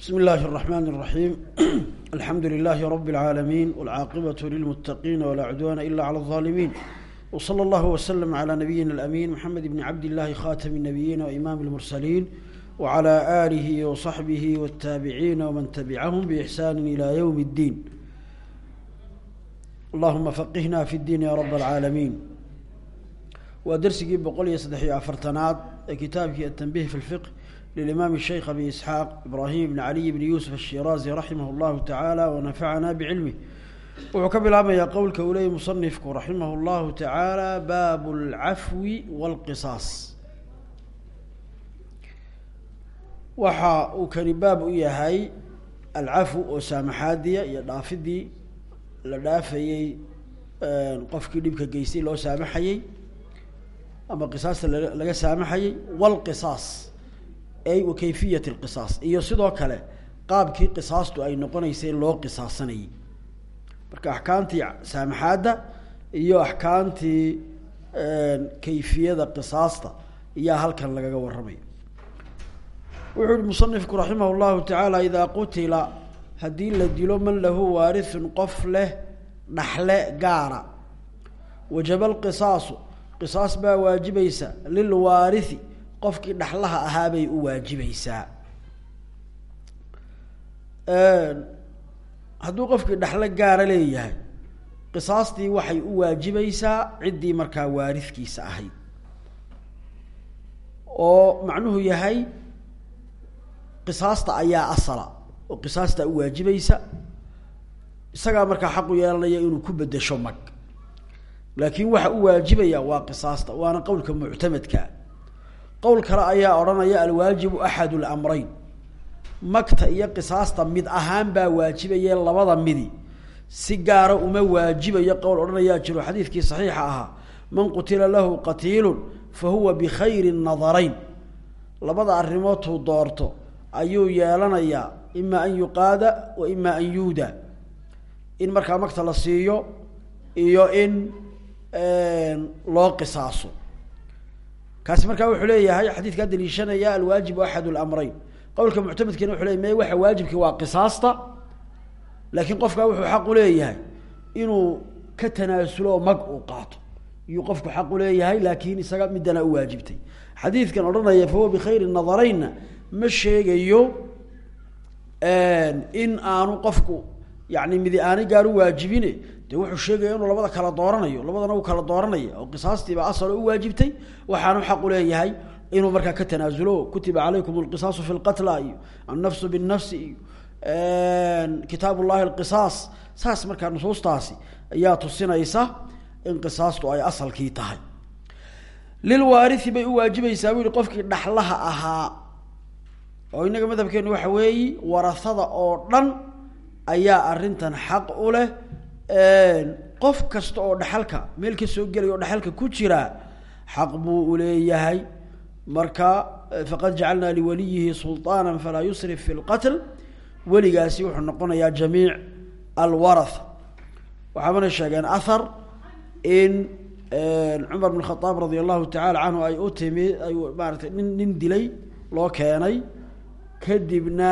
بسم الله الرحمن الرحيم الحمد لله رب العالمين والعاقبة للمتقين ولا عدوان إلا على الظالمين وصلى الله وسلم على نبينا الأمين محمد بن عبد الله خاتم النبيين وإمام المرسلين وعلى آله وصحبه والتابعين ومن تبعهم بإحسان إلى يوم الدين اللهم فقهنا في الدين يا رب العالمين ودرسي بقول يصدحي أفرتنات كتابك التنبيه في الفقه للإمام الشيخ أبي إسحاق إبراهيم بن علي بن يوسف الشيرازي رحمه الله تعالى ونفعنا بعلمه وحكم يا قول كولي مصنفك رحمه الله تعالى باب العفو والقصاص waxa uu kani baab u yahay alcafu oo saamaxaadiya iyo dhaafidii la dhaafayey qofkii dhibka geystay loo saamaxayey ama qisaasta laga saamaxayey walqisaas ay wa kayfiyat alqisaas. Iyo sidoo kale qaabkii qisaastu ay noqonaysay loo qisaasanayay. Marka axkaamtii saamaxaadda iyo axkaamtii kayfiyada qisaasta iyaa halkan lagaga warramaya wuxuu uhi musanifku raximah llahu tacaala idaa qutila haddii la dilo man lahu waarithun qof leh dhaxle gaara. Wajaba alqisaasu qisaas baa waajibaysa lilwaarithi qofkii dhaxlaha ahaabay u waajibaysaa. Hadduu qofkii dhaxlo gaara leeyahay qisaastii waxay u waajibaysaa ciddii markaa waarithkiisa ahayd. Oo macnuhu yahay qisaasta ayaa asala oo qisaasta u waajibaysa. Isagaa markaa xaqu yeelanaya inuu ku bedesho mag. Laakiin waxa u waajibaya waa qisaasta waana qowlka muctamadka qowl kale ayaa odhanaya alwaajibu axad lamrayn magta iyo qisaasta mid ahaan baa waajibaye labada midi. Si gaara uma waajibayo qowl odhanayaa jiro xadiidkii saxiixa ahaa man qutila lahu qatiilun fa huwa bikhayri nadarayn. Labada arrimoodtuu doorto ayuu yeelanayaa ima an yuqaada wa ima an yuuda. In markaa magta la siiyo iyo in loo qisaaso kaasi markaa wuxuu leeyahay xadiidkaa daliishanaya alwaajibu axad lamrayn qowlka muctamadkiina wuxu ley me waxa waajibki waa qisaasta. Laakiin qofkaa wuxuu xaq u leeyahay inuu ka tanaasulo mag uu qaato. Iyuu qofku xaq u leeyahay laakiin isaga midana waajibtay. Xadiidkan odhanaya fahuwa bikhayri nadaraynna ma sheegayo in aanu qofku yani midi aani gaar waajibine de wuxuu sheegaya inuu labada kala dooranayo labadana uu kala dooranaya oo qisaastiiba asalo u waajibtay waxaanu xaq u leeyahay inuu markaa ka tanaasulo kutiba calaykum alqisaasu fi lqatla iyo annafsu binnafsi iyo kitaab ullahi alqisaas saas markaa nusuustaasi ayaa tusinaysa in qisaastu ay asalkii tahay. Lilwaarithi bay u waajibaysaa qofkii dhaxlaha ahaa oo inaga madhabkeenu waxa weeyi warahada oo dhan ayaa arrintan xaq u leh qof kasta oo dhaxalka meel ka soo gelaya oo dhaxalka ku jira xaq buu uleeyahay marka faqad jacalnaa liwaliyihi sulطaana falaa yusrif fi lqatl weligaasi wuxuu noqonayaa jamiic alwarath waxaabana sheegeen ahar in cumar bn khadaab radi allahu tacala ay u timi ay maaratay nin dilay loo keenay. Kadibna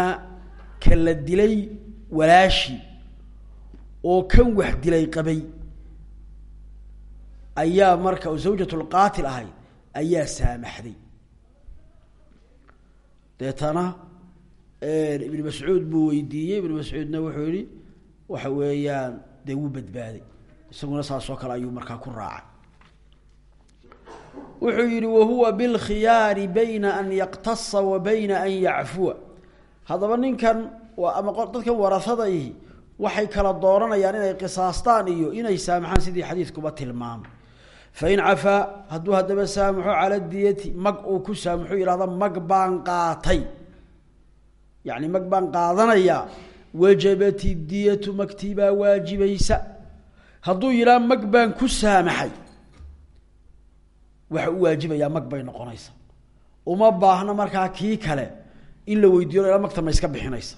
ka la dilay walaashii oo kan wax dilay qabay ayaa marka zawjat lqaatil ahayd ayaa saamaxday. Deetana ibn mascuud buu weydiiyey. Ibn mascuudna wuxuu yihi waxa weeyaan dee wuu badbaaday. Isaguna saas oo kale ayuu markaa ku raacay. Wuxuu yihi wahuwa bilkhiyaari bayna an yaqtasa wa bayna an yacfuwa. Haddaba ninkan waa ama dadkan warahadaihi waxay kala dooranayaan inay qisaastaan iyo inay saamaxaan sidii xadiidkuba tilmaamay fain cafaa hadduu haddaba saamaxo cala diyati mag uu ku saamaxo yihahda mag baan qaatay. Yani mag baan qaadanayaa wajabat idiyatu magtii baa waajibaysa. Hadduu yidhaha mag baan ku saamaxay waxa u waajibayaa mag bay noqonaysa. Uma baahno markaa kii kale in la weydiiyo la magta ma iska bixinaysa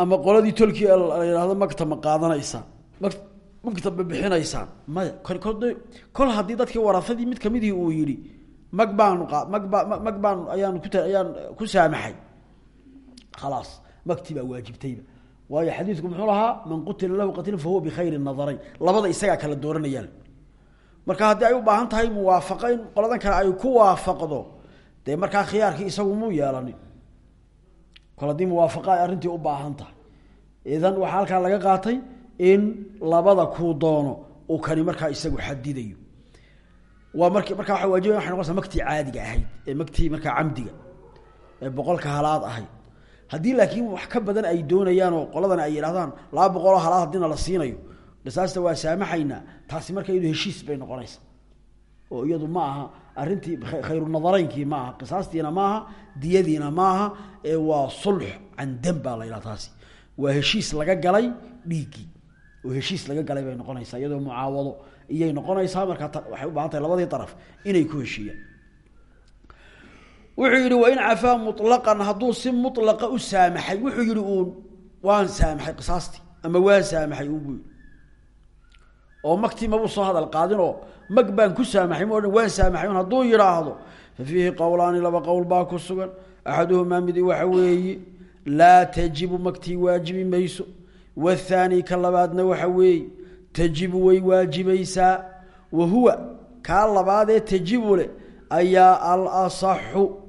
ama qoladii tolkii la yidhahdo magta ma qaadanaysaan mag magta ma kol haddii dadkii warafadii mid kamidii uu yidhi mag baanu qa mag baa mag baan ayaan ku ayaan ku saamaxay. Khalaas makti baa waajibtayba. Waayo xadiidku muxuu lahaa man qutila lahu qatlin fahuwa bikhayri nadarayn. Labada isagaa kala dooranayaan. Marka haddii ay u baahan tahay qoladan kale ay ku waafaqdo dee markaa khiyaarkii isagu muu yeelanin kol haddii muwaafaqa ay u baahan tahay. Idan waxaa halkaa laga qaatay in labada kuu doono uu kani markaa isagu xadidayo waa mark markaa waa waajiba waxay noqonaysaa maktii caadiga ahayd ee maktii markaa camdiga ee boqolka halaad ahayd. Haddii laakiin wax ka badan ay doonayaan oo qoladan ay yidhahdaan laba boqoloo halaad haddiina la siinayo qisaasta waa saamaxaynaa taasi marka iyadu heshiis bay noqonaysaa. Oo iyadu ma aha arrintii khayru nadareynkii ma aha qisaastiina maaha diyadiina maaha ee waa sulx can dam baa la yidhaha taasi. Waa heshiis laga galay dhiiggii oo heshiis laga galay bay noqonaysaa iyadoo mucaawado iyay noqonaysaa markaa waxay u baahan tahay labadii daraf inay ku heshiiyaan. Wuxuu yihi wain cafaa mulaqan hadduu si mulaqa u saamaxay wuxuu yihi uun waan saamaxay qisaastii ama waan saamaxay uun buu yihi oo magtii mabuu soo hadal qaadinoo mag baan ku saamaxay ma odhan waan saamaxay un hadduu yidhaahdo. Fa laba qowl baa ku sugan. Axaduhumaa midi waxa weeye laa tajibu magtii waajibi mayso. Wathaani ka labaadna waxa weeye tajibu way waajibaysaa. Wa huwa kaa labaadee tajibu leh ayaa alasaxu.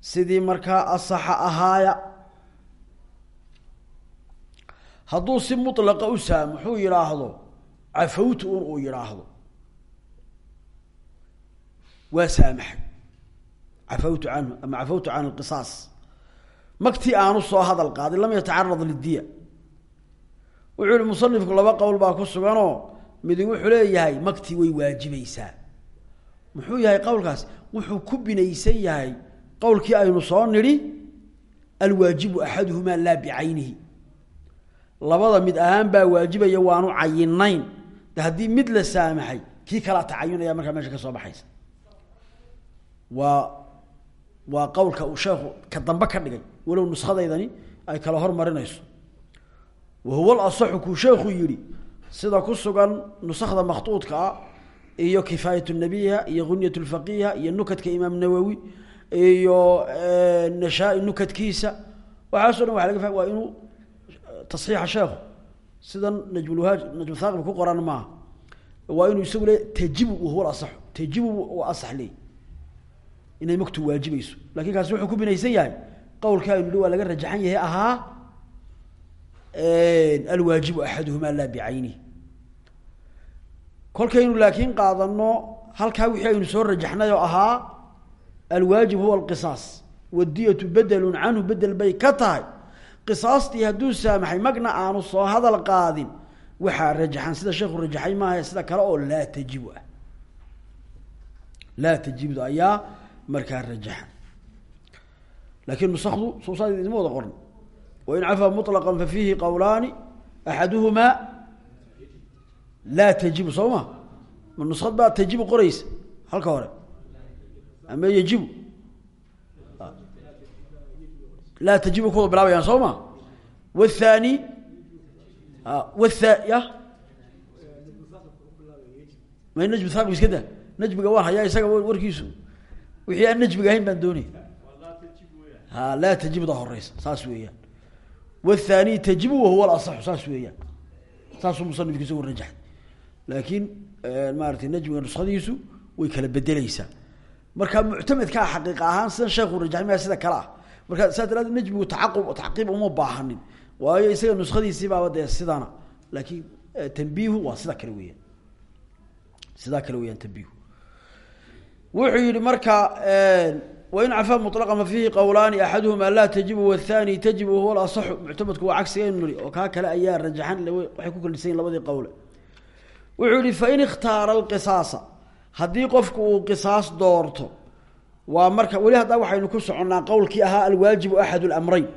Sidii markaa asaxa ahaaya. Hadduu si mulaqa u saamaxuu yidhaahdo cafawtu un uu yidhaahdo waa saamaxay cafawtu canhu ama cafawtu can alqisaas magtii aanu soo hadal qaadin lam yatacarad lidiya wuxuu yihi musanifku laba qowl baa ku suganoo midi wuxuu leeyahay magtii way waajibaysaa muxuu yahay qowlkaas wuxuu ku binaysan yahay qowlkii aynu soo nidhi alwaajibu axaduhumaa laa bicaynihi labada mid ahaan baa waajibaya waanu cayinayn haddii mid la saamaxay kii kalaa tacayunaya markaa meesha ka soo baxaysa. Waa waa qowlka uu sheekhu ka dambe ka dhigay walow nuskhadaydani ay kala hormarinayso. Wa huwa alasaxu kuu sheekhu yidhi sida ku sugan nusakda makhtuudka ah iyo kifaayat nabiha iyo gunyat lfaqiha iyo nukadka imaam nawowi iyo nashaa-i nukadkiisa. Waxaaso dhan laga inuu tasxiixa sheekhu sidan najmulwahaaj najmuthaaqib ku qoran maaha waa inuu isagu le tajibu wahuwa alasaxu tajibu waa asax leey inay magtu waajibayso laakiin kaasi wuxuu ku binaysan yahay qowlka aynu hi laga rajaxan yahay ahaa alwaajibu axaduhumaa laa bicaynihi kolkaynu laakiin qaadano halkaa wixii aynu soo rajaxnay oo ahaa alwaajib huwa alqisaas. Wadiyatu bedelun canhu bedel bay ka tahay qisaastii hadduu saamaxay magna aanu soo hadal qaadin waxaa rajaxan sida sheekhu rajaxay maaha sida kale oo laa tajibu ah. Laa tajibdu ayaa markaa rajaxan. Laakiin nusakdu suusaad idinma wada qoran wain cafaa muطlaqa fa fiihi qowlaani axaduhumaa laa tajibu soo ma? Ma nusad baa tajibu qoreysa halka hore. Ama laa tajibu kuwada bilaabayaan soo ma? Wthani wtha ya? May najmu thaqib iska da najmiga waan hayaa isaga warkiisu. Wixii aan najmiga ahayn baan doonay. Ha laa tajibda horeysa saas weeyaan. Wthani tajibu wahuwa alasaxu saas weeyaan. Saasuu musanifku isagu rajaxay. Laakiin maaratay najmiga nuskhadiisu way kala bedeleysaa marka muctamedkaa xaqiiqa ahaan sidan sheekhu rajaxay sida kale ah marka saa daraadeed najmigu tacaqub tacqiib uma baahanin. Waayo isaga nuskhadiisii baaba dee sidana laakiin tanbiihu waa sida kale weeyaan. Sidaa kale weyaan tanbiihu. Wuxuu yihi marka wain cafaa muطlqa fa fiihi qowlaani axaduhuma laa tajibu wاthani tajibu wahuwa alasaxu muctamadku waa cagsigaynu nihi oo kaa kale ayaa rajaxan waxay ku dhisan labadii qowle. Wuxuu yihi fain ikhtaara alqisaasa haddii qofku uu qisaas waa marka weli haddaa waxaynu ku soconnaa qowlkii ahaa alwaajibu axad اlamreyn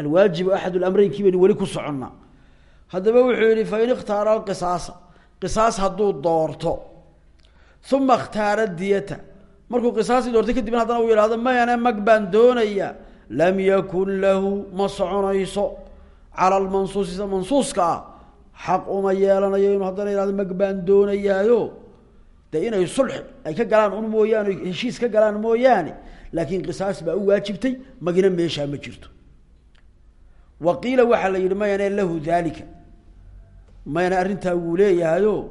alwaajibu axad اlamreynki baynu weli ku soconnaa haddaba wuxuu yihi fain ikhtaara alqisaasa qisaas hadduu doorto uma اkhtaara diyata markuu qisaasii doortay kadibna haddana uu yihahdo mayane mag baan doonaya lam yakun lahu ma soconayso cala lmansuusi sida mansuuska ah xaq uma yeelanayo inuu haddana yihahdo mag baan doonayaayo dee inay sulx ay ka galaan un mooyaane heshiis ka galaan mooyaane laakiin qisaas baa u waajibtay magina meeshaa ma jirto. Wa qiila la yidhi mayane lahu dalika mayana arrintaa wuu leeyahayo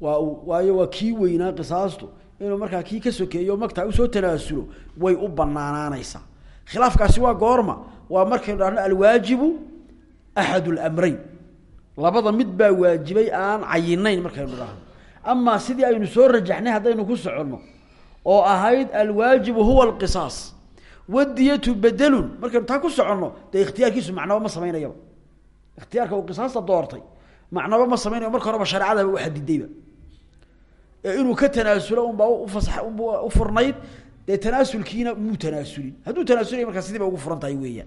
waa waayo waa kii qisaastu inuu markaa kii ka sokeeyo magtaa u soo tanaasulo way u banaanaanaysaa khilaafkaasi waa goorma waa markaynu dhahno alwaajibu axad lamrayn labada mid baa waajibay aan cayinayn markaynu dhahno amaa sidii aynu soo rajaxnay haddaynu ku soconno oo ahayd alwaajibu huwa alqisaas. Wadiyatu bedelun markaynu taa ku soconno dee ikhtiyaarkiisu macnaba ma samaynayaba ikhtiyaarka uu qisaasta doortay macnaba ma samaynayo. Marka horeba shareecadaba u xadidayba. Ee inuu ka tanaasulo unbaa ufasa u furnayd dee tanaasulkiina muu tanaasulin hadduu tanaasulay markaa sidii ba ugu furan tahay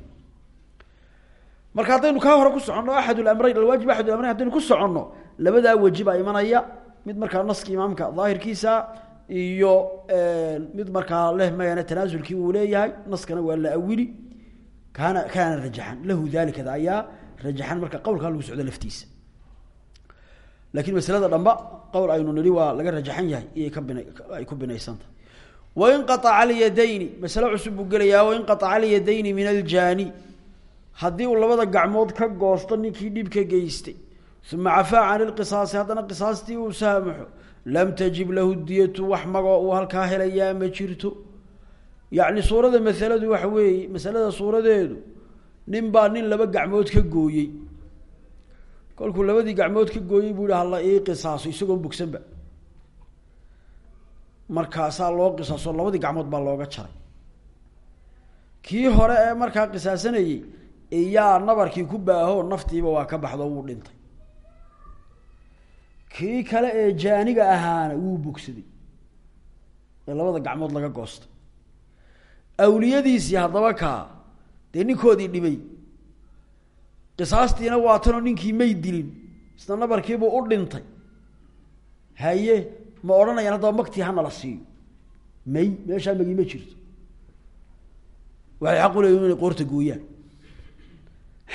marka haddaynu kaa hore ku soconno axad lamrayn alwaajib axad lamrayn haddaynu ku soconno labadaa weji baa imanaya mid markaa naska imaamka daahirkiisa iyo mid markaa leh mayana tanaasulkii uu leeyahay naskana waa la awili. Kaana kaana rajaxan. Lahu dalikada ayaa rajaxan marka qawlkaa lagu socdo laftiisa. Lakin maslada dhamba qowl aynu nihi waa laga rajaxan yahay iyay ka bina ay ku binaysantahay wain qaطca alyadayni masale cusub buu gelayaa wain qaطca alyadayni min aljaani haddii uu labada gacmood ka goosto ninkii dhibka geystay uma cafaa can ilqisaasi haddana qisaastii uu saamaxo lam tajib lahu diyatu wax magoo uu halkaa helayaa ma jirto yacni suurada masaladu waxa weeye masalada suuradeedu nin baa nin laba gacmood ka gooyey kolkuu labadii gacmood ka gooyey buu yihi hala ii qisaaso isagoon bogsanba markaasaa loo qisaaso labadii gacmood baa looga jaray kii hore ee markaa qisaasanayey iyaa nabarkii ku baaho naftiiba waa ka baxdo wuu kii kale ee jaaniga ahaana wuu bogsaday. Ee labada gacmood laga goostay awliyadiisii haddaba kaa dee ninkoodii dhibay. Qisaastiina waa tanoo ninkii may dilin isna nabarkiibuu u dhintay. Haye ma odhanayaan haddaba maktii hana la siiyo. May meeshaa magi ma jirto. Waxay xaq u leeyihiin inay qoorta gooyaan.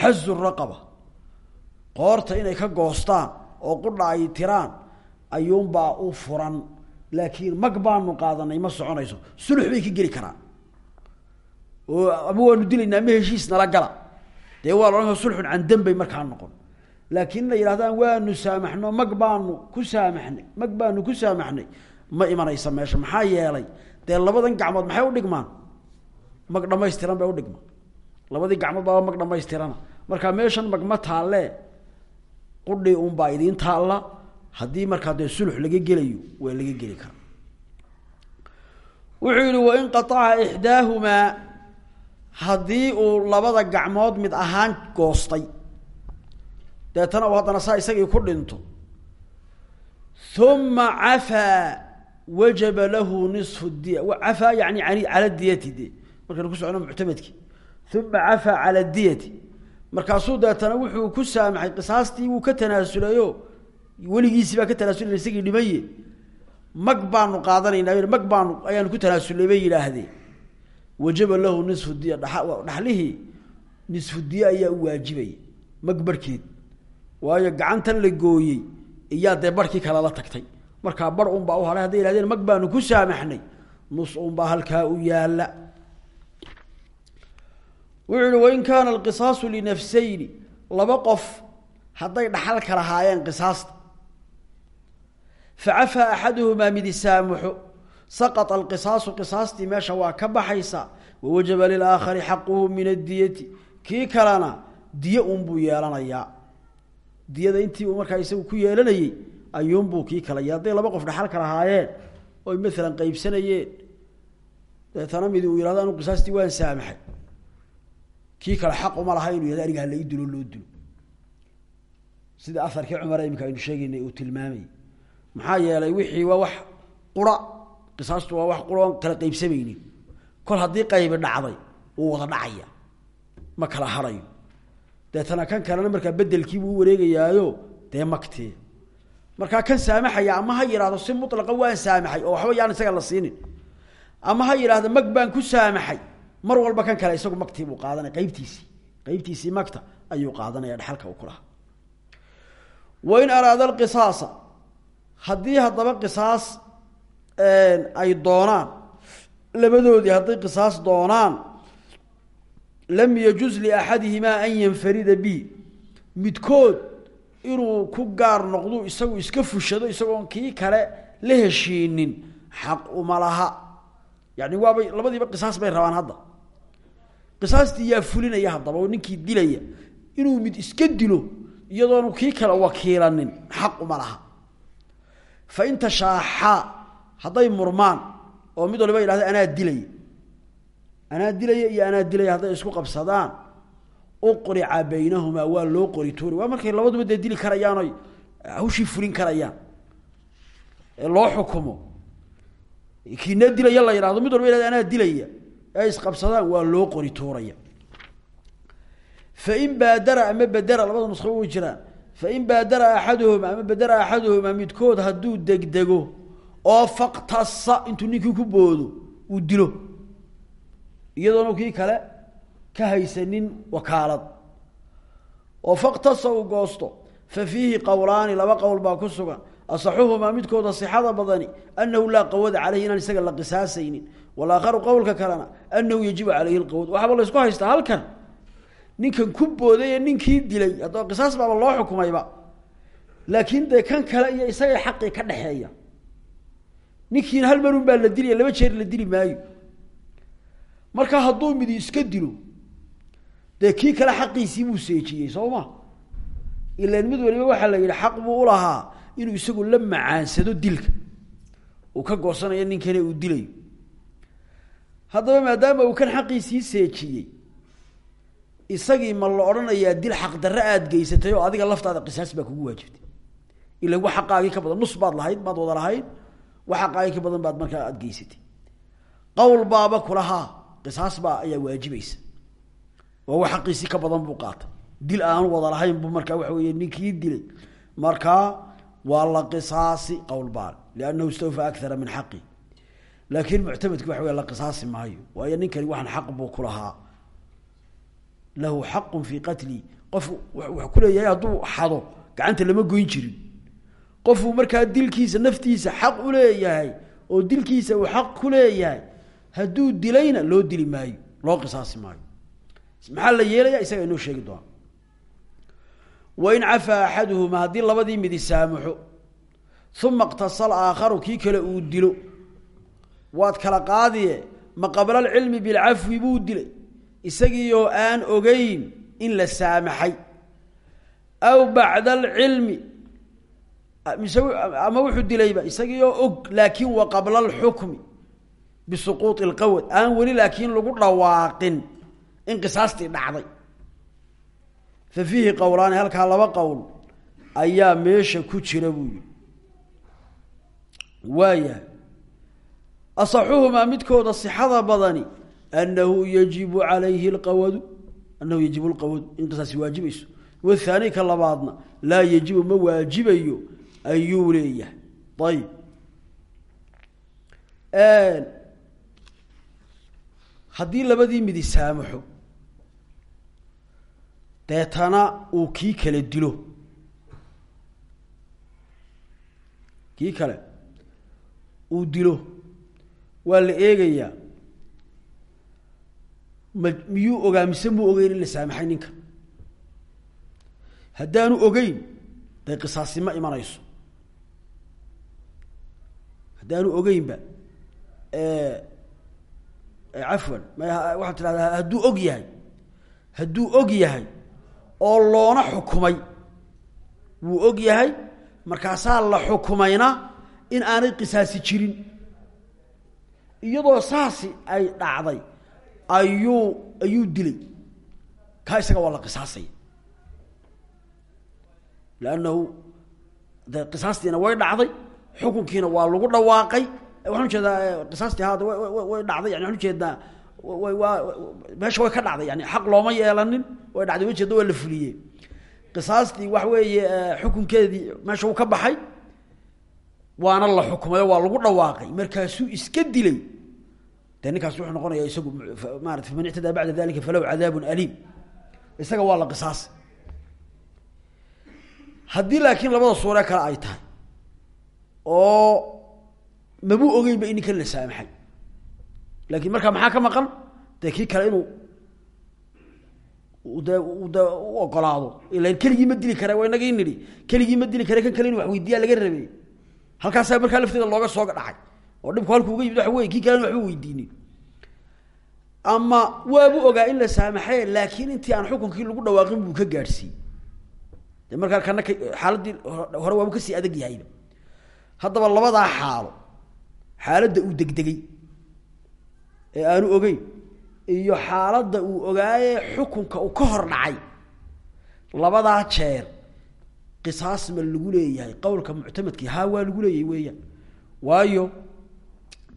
Xazu raqaba. Qoorta inay ka goostaan oo qudha ay tiraan ayuunbaa u furan. Laakiin mag baanu qaadanay ma soconayso. Sulux bay ka geli karaan. Oo ama waanu dilaynaa ma heshiis nala gala. Dee waa la odhan sulxun can dam bay markaa noqon. Laakiin inay yidhahdaan waanu saamaxno mag baanu ku saamaxnay mag baanu ku saamaxnay. Ma imanaysa meesha maxaa yeelay? Dee labadan gacmood maxay udhigmaan mag dhamaystiran bay udhigmaan labadii gacmood baaba mag dhamaystirana marka meeshan mag ma taalle qudhi unbaa idiin taalla haddii markaa dee sulux laga gelayo waa laga geli karaa. Wuxuu yihi wain qataca ixdaahumaa haddii uu labada gacmood mid ahaan goostay. Deetana uu haddana saa isagii ku dhinto. Uma cafaa wajaba lahu nisfu diya cafaa yani an cala diyati de markaynu ku socno muctamadki uma cafaa cala diyati markaasuu deetana wuxuu ku saamaxay qisaastii wuu ka tanaasulayo. Weligiisii baa ka tanaasulay isagii dhimaye mag baanu qaadanaynaa mag baanu ayaanu ku tanaasulay bay yidhaahdeen. Wajaba lahu nisfu diya dha dhaxlihii nisfu diya ayaa u waajibaya waayo gacantan la gooyey iyaa dee barhkii la tagtay. Markaa bar unbaa u haray hadday yihahdeen mag baanu ku saamaxnay nus unbaa halkaa u yaalla wuxuu yihi wain kaana alqisaasu linafsayni. Laba qof hadday dhaxal ka lahaayeen qisaasta. Facafaa axaduhumaa midi saamuxo saqط alqisaasu qisaastii meesha waa ka baxaysa. Wawajaba lilaakhari xaquhu min adiyati kii kalena diye unbuu yeelanayaa. Diyada intii markaa isagu ku yeelanayey ayuunbuu kii kala ye hadday laba qof dhaxal ka lahaayeen oy maalan qeybsanayeen deetana midi uu yihahdo anu waan saamaxay kii kale xaq uma laha inuu yahdo aniga dilo loo dilo sida aharkii cumar imika aynu sheegaynay uu tilmaamayy maxaa yeelay wixii waa wax qura qisaastu waa wax qura kala qeybsamaynin kol haddii qaybi dhacday wuu wada dhacaya. Ma kala harayo. Deetana kan kalena markaa bedelkiibuu u wareegayaayo dee magtee markaa kan saamaxaya ama ha yidhahdo si mutlaqa waan saamaxay oo waxba yaan isaga la siinin. Ama ha yidhaahdo mag baan ku saamaxay mar walba kan kale isagu magtii buu qaadanaya qeybtiisii qeybtiisii magta ayuu qaadanaya dhaxalka uu ku lahaa. Wain araada alqisaasa haddii haddaba qisaas ay doonaan labadoodii hadday qisaas doonaan lam yajuz liaxadihimaa an yanfarida bi midkood inuu ku gaar noqdu isagu iska fushado isagoon kii kale la heshiinin xaq uma laha. Yani waabay labadiiba qisaas bay rabaan hadda qisaastii yaa fulinaya haddaba ninkii dilaya inuu mid iska dilo iyadoonu kii kale wakiilanin xaq uma laha. Fa in tashaaxaa hadday murmaan oo mid waliba yidhahda anaa dilaya anaa dilaya iyo anaa dilaya hadday isku qabsadaan uqrica baynahumaa waa loo qori tuuri waa markay labaduba dili karayaan oy hawshii fulin karayaan. Loo xukumo. Kiina dilaya la yidhahdo mid walba yhahda anaa dilaya ee isqabsadaan waa loo qori tuuraya. Fain baadara ama badera labada nusqo way jiraan. Fain baadara axaduhuma ama badera axaduhuma midkood hadduu degdego oo faktasa intuu ninkii ku boodo uu dilo. Iyadoona kii kale ka haysanin wakaalad. Oo faktasa uu goosto. Fa fiihi qowlaani laba qowl baa ku sugan asaxuhumaa midkooda sixada badani anahu laa qawada caleyhi inaan isaga la qisaasaynin walaakharu qowlka kalena anahu yajibu caleyhi lqawad waxaaba la ysku haystaa halkan? Ninkan ku booday ninkii dilay haddaba qisaas baaba loo xukumayba. Laakiin dee kan kale iyo isagay xaqii ka dhexeeya ninkiina hal marun baa la dilaya laba jeer la dili maayo. Marka hadduu midi iska dilo dee kii kale xaqiisii buu seejiyey soo ma? Ilan mid waliba waxaa la yidhi xaq buu ulahaa inuu isagu la macaansado dilka. Uu ka goosanayo ninkane uu dilayo. Haddaba maadaama uu kan xaqiisii seejiyey isagii ma la odhanayaa dil xaqdarre aada geysatay oo adiga laftaada qisaas baa kugu waajibtay. Ila wax xaqaagii ka badan nus baad lahayd maad wada lahayd wax xaqaagii ka badan baad markaa aada geysatay. Qowl baaba kulahaa qisaas baa ayaa waajibaysa. Oo wax xaqiisii ka badan buu qaatay. Dil aanu wada lahayn buu markaa waxa weeye ninkii dilay. Markaa waa la qisaasi qowl baal liannahu istawfa akara min xaqi. Laakiin muctamadki waxa wey la qisaasi maayo waayo ninkani waxaan xaq buu ku lahaa. Lahu xaqun fii qatli qof wax ku leeyahay hadduu xado gacanta lama goyn jirin. Qofuu markaa dilkiisa naftiisa xaq u leeyahay oo dilkiisa uu xaq ku leeyahay hadduu dilayna loo dili maayo loo qisaasi maayo. Maxaa la yeelaya isaga inoo sheegi doona wain cafaa axaduhuma haddii labadii midi saamaxo uma iqtasal aakharu kii kale uu dilo. Waad kala qaadiye ma qabla alcilmi bilcafwi buu dilay. Isagiioo aan ogeyn in la saamaxay. Aw bacda alcilmi mise ama wuxuu dilayba isagiioo og laakiin wa qabla alxukmi bisuquuط اlqawad aan weli laakiin lagu dhawaaqin. In qisaastii dhacday fa fiihi qowlaani halkaa laba qowl ayaa meesha ku jira buu yihi waaya asaxuhumaa midkooda sixada badani anahu yajibu alayhi lqawadu anahu yajibu lqawadu in qisaasi waajibayso wathaani ka labaadna laa yajibu ma waajibayo ayuu leeyahay. Ayib haddii labadii midi deetana uu kii kale dilo. Kii kale uu dilo. Waa la eegayaa. Ma miyuu ogaa mise muu ogeyn in la saamaxay ninka? Haddaanu ogeyn dee qisaasi ma imanayso. Haddaanu ogeynba cafwan waxaad tidhahdaa hadduu og yahay hadduu og yahay oo loona xukumay. Wuu og yahay markaasaa la xukumayna in aanay qisaasi jirin. Iyadoo saasi ay dhacday ayuu ayuu dilay. Kaa isaga waa la qisaasaya. Lannahu de qisaastiina way dhacday xukunkiina waa lagu dhawaaqay. Waxaan u jeedaa qisaastii haada way dhacday. Yani waxaan u jeedaa meesha way ka dhacday yani xaq looma yeelanin way dhacday wajeeda waa la fuliyey. Qisaastii waxa weeye xukunkeedii meesha uu ka baxay waana la xukumayo waa lagu dhawaaqay. Markaasuu iska dilay. Ninkaas wuxuu noqonaya isagu maarata faman ictadaa bacda dalika falahu cadaabun aliim. Isaga waa la qisaasay haddii laakiin labada suure kale ay tahay oo mabuu ogeynba in ninkan la saamaxay laakiin markaa maxaa ka maqan? Dee kii kale inuu de de u ogolaado. Ila keligii ma dili kare waa inagii nidhi. Keligii ma kare kan kale in wax weydiiyaa laga rabey halkaasaa markaa lafteeda looga soo dhacay. Oo dhibku halku uga yimid waxa wey kii kalena waxba weydiinin ama waabu ogaa in la saamaxay laakiin intii aan xukunkii lagu dhawaaqin buu ka gaadhsiiyey. De markaa kana hore waabu ka sii adag yahayba haddaba labadaa xaalo xaaladda uu degdegay ee aanu ogeyn iyo xaaladda uu ogaaye xukunka uu ka hor dhacay. Labadaa jeer qisaas ma lagu leeyahay qowlka muctamadkii haa waa lagu leeyahay weeyaan. Waayo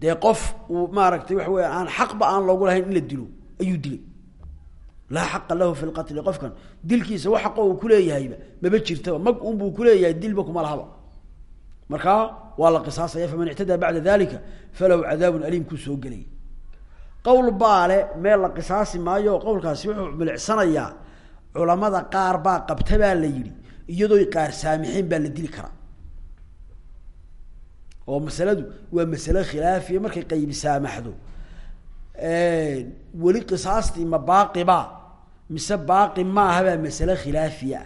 dee qof uu maaragtay waxa weya aan xaqba aan loogu lahayn in la dilo ayuu dilay. Laa xaqa lahu fi lqatli qofkan dilkiisa wax xaqo uu kuleeyahayba maba jirtaba mag unbuu kuleeyahay dilba kuma lahaba. Markaa waa la qisaasaya faman ictadaa bacda dalika falahu cadaabun aliim kuu soo gelay qowl baale meel la qisaasi maayo qowlkaasi wuxuu milicsanayaa culamada qaar baa qabta baa la yidhi iyadooy qaar saamixeen baa la dili karaa. Oo masaladu waa masale khilaafiya markay qaybi saamaxdo. Weli qisaastii ma baaqiba mise baaqi maaha baa masale khilaafiya.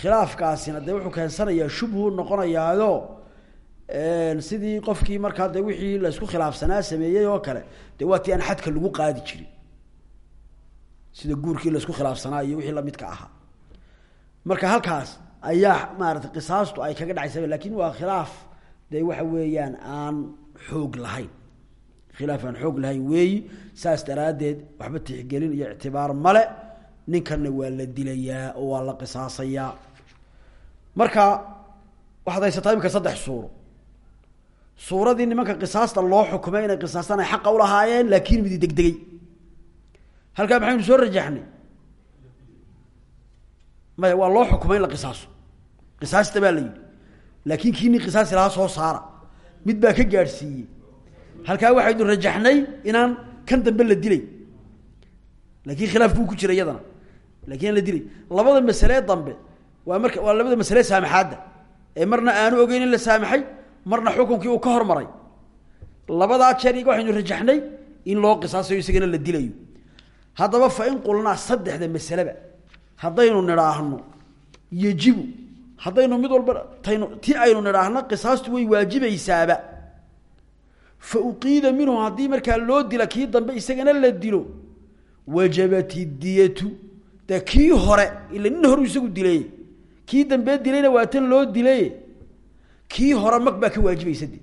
Khilaafkaasina dee wuxuu keensanayaa shubhu noqonayaayo sidii qofkii markaa dee wixii la isku khilaafsanaa sameeyey oo kale dee waa tii aan xadka lagu qaadi jirin. Sida guurkii la isku khilaafsanaa iyo wixii lamidka ahaa. Marka halkaas ayaa maarata qisaastu ay kaga dhacaysa laakiin waa khilaaf dee waxa weeyaan aan xoog lahayn. Khilaaf aan xoog lahayn weeyi saas daraaddeed waxba tixgelin iyo ictibaar male ninkanna waa la dilayaa oo waa la qisaasayaa. Marka waxaad haysataa imika saddex suuro suuradii nimanka qisaasta loo xukumay inay qisaastaan ay xaqa ulahaayeen laakiin midi degdegay. Halkaa maxaynu soo rajaxnay? Maya waa loo xukumay la qisaaso. Qisaasta baa laakiin kiini qisaasi lahaa soo saara. Mid baa ka gaadhsiiyey. Halkaa waxaynu rajaxnay inaan kan dambe la dilay. Laakiin khilaafkuu ku jira iyadana laakiin la dilay. Labada masalee dambe waa marka waa labada masale saamaxaadda. Ee marna aanu ogeyn in la saamaxay marna xukunkii uu ka hormaray. Labadaa jeer iyaga waxaynu rajaxnay in loo qisaasayo isagana la dilayo. Haddaba fa in qulnaa saddexda masaleba haddaynu nidhaahno yejibu haddaynu mid walba taynu ti aynu nidhaahno qisaastu way waajibaysaaba. Fa uqiida minhu haddii markaa loo dila kii dambe isagana la dilo. Wajabat idiyatu dee kii hore ila nin horu isagu dilay kii dambee dilayna waa tan loo dilay kii hore mag baa ka waajibaysa de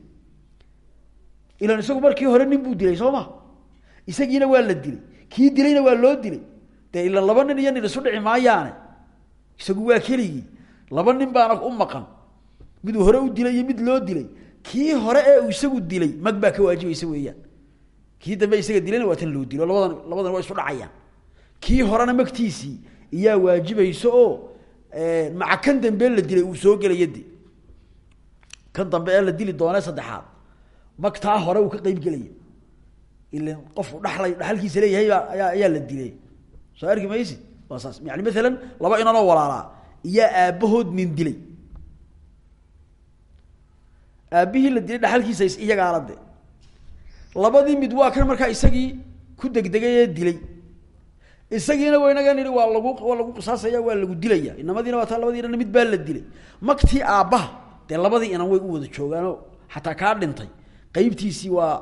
ilan isagu markii hore nin buu dilay soo ma isagiina waa la dilay. Kii dilayna waa loo dilay. Dee ila laba nin iyo nin isu dhici maayaane. Isagu waa keligii. Laba nin baana u maqan. Miduu hore u dilay iyo mid loo dilay. Kii hore ee uu isagu dilay mag ka waajibaysa weeyaan. Kii dambe isaga dilayna waa tan loo dilo. Labadan labadan waa isu dhacayaan. Kii horena magtiisii iyaa waajibaysa oo maca kan dambe la dilay uu soo gelaya de kan dambe ee la dili doone saddexaad magtaa hore uu ka qeyb gelaya ilan qofku dhalay dhaxalkiisa leeyahay ayaa ayaa la dilay. Soo arki maysid waa saas. Yani maalan laba inanoo walaalaa iyaa aabbahood nin dilay. Aabbihii la dilay dhaxalkiisa iyagaala de labadii mid waa kan markaa isagii ku degdegay ee dilay. Isagiina wa inaga nihi waa lagu waa lagu qisaasaya waa lagu dilaya. Inamadiina waa taa labadii inan mid baa la dilay. Maktii aabbaha dee labadii way u wada joogaanoo xataa kaa dhintay. Qeybtiisii waa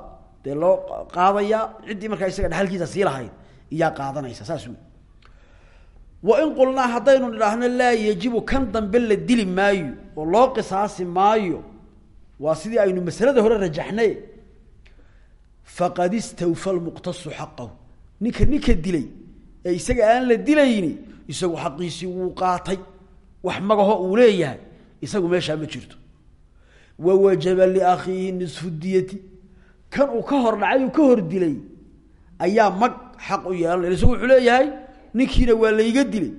dee loo qaadaya ciddii markaa isaga dhaxalkiisa sii lahayd iyaa qaadanaysa saas wey wa in qulnaa haddaynu nidhaahno laa yajibu kan dambe dili maayo oo loo qisaasi maayo waa sidii aynu masalada hore rajaxnay. Faqad istawfa lmuqtasu xaqahu. Ninka ninka dilay ee isaga aan la dilayni isagu xaqiisii wuu qaatay. Wax magaho uu leeyahay isagu meeshaa ma jirto. Wa wajaba liakhiihi nisfu diyati. Kan uu ka hor dhacay uu ka hor dilay ayaa mag xaq u yeelanaya isagu wuxuu leeyahay ninkiina waa layga dilay.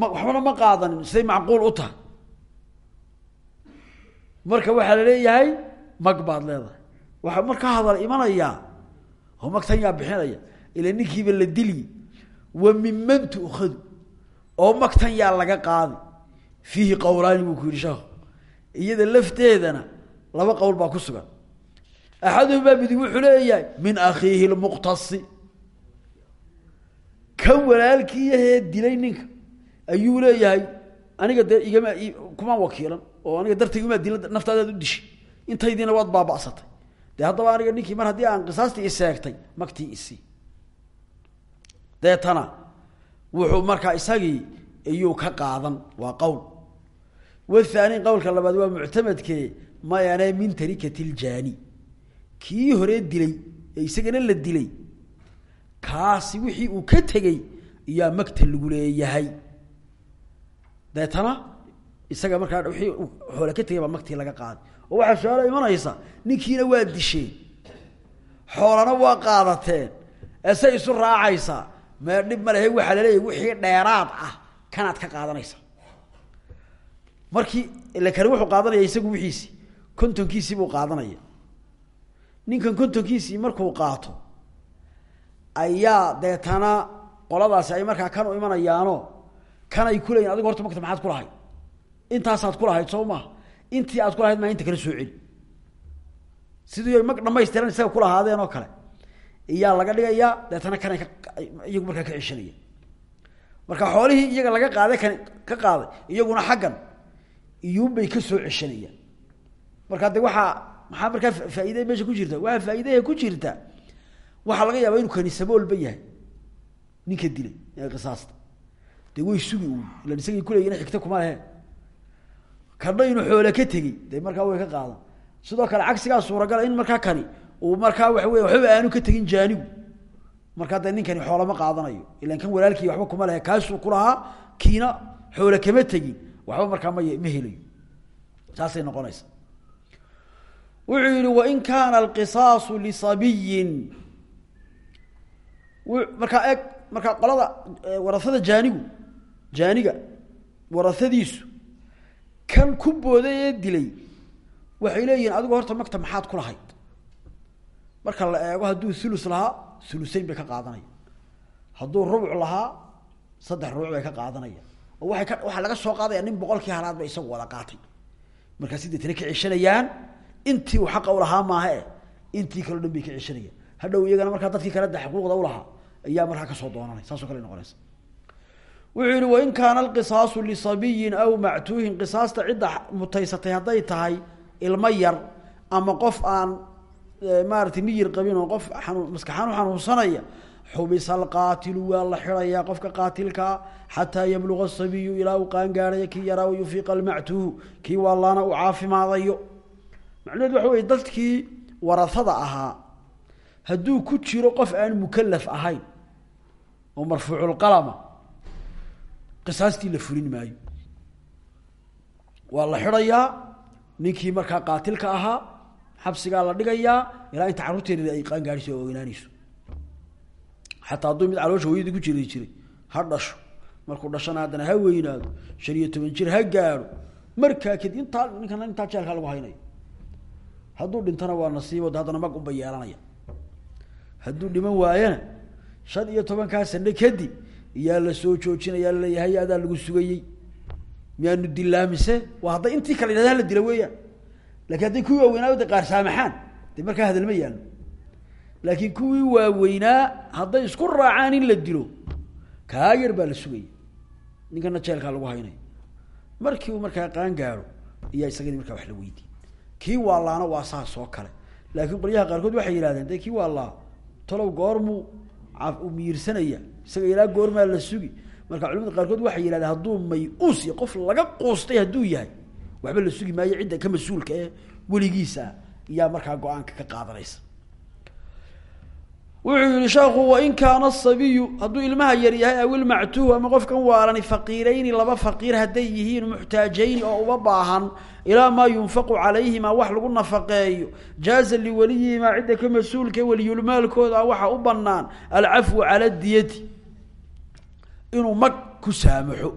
Waxbana ma qaadanin siday macquul u tahay. Marka waxaa la leeyahay mag baad leedahay. Waxaa markaa hadal imanayaa oo magtan yaa bixinaya ila ninkiiba la dili wa minman tu'khadu oo magtan yaa laga qaadi fiihi qowlaani buu ku sheekhu iyada lafteedana laba qowl baa ku sugan. Axaduhumaa midig wuxuu leeyahay min akhiihi lmuqtasi kan walaalkiiyahee dilay ninka ayuu leeyahay aniga dee igama kumaan wakiilan oo aniga dartayga umaa dila naftaadaad u dishay intaydiina waad baaba'satay. Dee haddaba aniga ninkii mar haddii aan qisaastii iseegtay maktii isii deetana wuxuu markaa isagii iyuu ka qaadan. Waa qowl. Wathani qowlka labaad waa muctamadkee mayane min tarikati ljaani kii horee dilay isagana la dilay. Kaasi wixii uu ka tegey iyaa magta lagu leeyahay. Deetana isaga markaa wixii xoole ka tegay baa magtii laga qaaday. Oo waxaa su'aalo imanaysa ninkiina waa disheen xoolana waa qaadateen. Ese isu raacaysaa mee dhib ma lehe waxaa laleeyahy wixii dheeraad ah kanaad ka qaadanaysa. Markii ile kani wuxuu qaadanaya isagu wixiisi kontonkiisii buu qaadanaya ninkan kontonkiisii markuu qaato ayaa deetana qoladaasi ay markaa kan u imanayaano kan ay kuleeyiin adigu horta magta maxaad kulahayd intaasaad kulahayd soo maha intii aad kulahayd maa inta kale soo celi sidii mag dhamaystiran isaga kulahaadeen oo kale. Iyaa laga dhigayaa deetana kanay iyagu markaa ka ceshanaya marka xoolihii iyaga laga qaaday kan ka qaaday iyaguna xaggan iyuunbay ka soo ceshanayaan. Markaa de waxaa maxaa markaa faaide meesha ku jirta? Waa faa'iidaha ku jirta waxaa laga yaaba inuu kani saboolba yahay ninka dilay ee qisaasta. Dee way sugi uun ilan isagii kuleeyiin xigta kuma lehe kana inuu xoole ka tegey dee markaa way ka qaadan. Sidoo kale cagsigaa suuragala in markaa kani uu markaa waxa wey waxbaba aanu ka tegin jaanigu markaa dee ninkani xoolama qaadanayo. Ilan kan walaalkii waxba kuma lehe kaasuu kulahaa kiina xoole kama tegin. Waxba markaa ma ma helayo. Saasay noqonaysa. Wuxuu yihi wain kaana alqisaasu lisabiyin markaa eeg markaa qolada warasada jaanigu jaaniga warasadiisu kan ku booday dilay waxay leeyihiin adigu horta magta maxaad ku lahayd. Marka la eego hadduu ulus lahaa uluseyn bay ka qaadanaya hadduu rubuc lahaa saddex rubuc bay ka qaadanaya oo waay ka waxaa laga soo qaadaya nin boqolkii halaad ba isagu wada qaatay. Markaasi deetana ka ceshanayaan intii uu xaqa ulahaa maaha e intii kaleo dhan ka ceshanayaan. Hadhow iyagana markaa dadkii kale de xuquuqda ulahaa ayaa markaa ka soo doonanay. Saasoo kale noqonaysa wuxuu yihi wain kaana alqisaasu lisabiyin aw mactuuhin qisaasta cidda mutaysatay hadday tahay ilmo yar ama qof aan maaratay miyir qabin oo qof anuu maskaxaan u xanuunsanaya xubisa alqaatilu waa la xidhayaa qofka qaatilkaa xataa yabluga asabiyu ilaa uu qaangaaraya kii yaraa yufiiqa almactuuhu kii waalaana uu caafimaadayo. Macnaheed waxa wey dadkii warasada ahaa hadduu ku jiro qof aan mukalaf ahayn oo marfuuculqalama qisaastii la fulin maayo. Waa la xidhayaa ninkii markaa qaatilka ahaa xabsigaa la dhigayaa ilaa inta carruurteedii ay qaangaadhiso oo ognaanayso xataa hadduu mid caloosha hooyadii ku jiri jiray ha dhasho. Markuu dhashana haddana ha weynaado shan iyo toban jir ha gaadho markaa kadib intaa ninkana intaa jeelkaa lagu haynayo. Hadduu dhintana waa nasiibo de haddana mag unba yeelanaya. Hadduu dhiman waayana shan iyo tobankaa sane kadib iyaa la soo joojinaya la leeyahay adaa lagu sugayey miyaanu dilaamise waa hadday intii kale yidhahda hala weeyaan laakiin hadday kuwii waaweynaa qaar saamaxaan de markaa hadalma yaallo. Laakiin kuwii waaweynaa hadday isku raacaan in la dilo kaa yar baa la sugaya ninkana jeelkaa lagu haynaya markii uu markaa qaan gaaro iyaa isagani markaa wax la weydiin kii waalaana waa saas oo kale. Laakiin qolyaha qaarkood waxay yihahdeen de kii waalaa talow goormuu u miirsanaya. Isaga ilaa goormaa la sugi. Marka culimada qaarkood waxay yihahdeen hadduu may-uus qof laga quustay hadduu yahay waxba la sugi maayo cidda ka mas'uulka ee weligiisa iyaa markaa go'aanka ka qaadanaysa. Wuxuu yihi sheekhu wain kaana asabiyu hadduu ilmaha yar yahay aw ilmactuuh ama qofkan waalani faqiirayni laba faqiir hadday yihiin muxtaajayni oo uba baahan ilaa maa yunfaqu calayhima wax lagu nafaqeeyo jaaza liwaliyihimaa cidda ka mas'uulka weliyulmaalkooda waxaa u banaan alcafwu cala diyati inuu mag ku saamaxo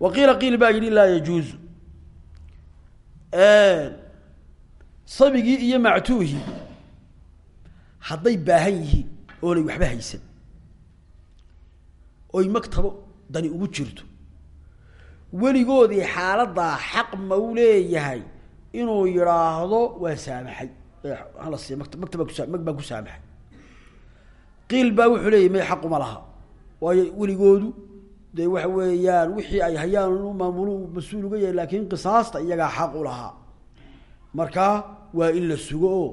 wa qiila qiil baa yidhi laa yajuuzu sabigii iyo mactuuhii hadday baahan yihiin oonay waxba haysan. Oy magtabo dani ugu jirto. Weligoodii xaaladaa xaq ma leeyahay inuu yidhaahdo waa saamaxay. Hala siiya mat maktaba kusa mag baan ku saamaxay. Qiil baa wuxuu leeyahy may xaquma laha. Waayo weligoodu dee waxa weeyaan wixii ay hayaan u maamulo mas'uul uga yahay laakin qisaasta iyagaa xaq u lahaa. Markaa waa in la sugo oo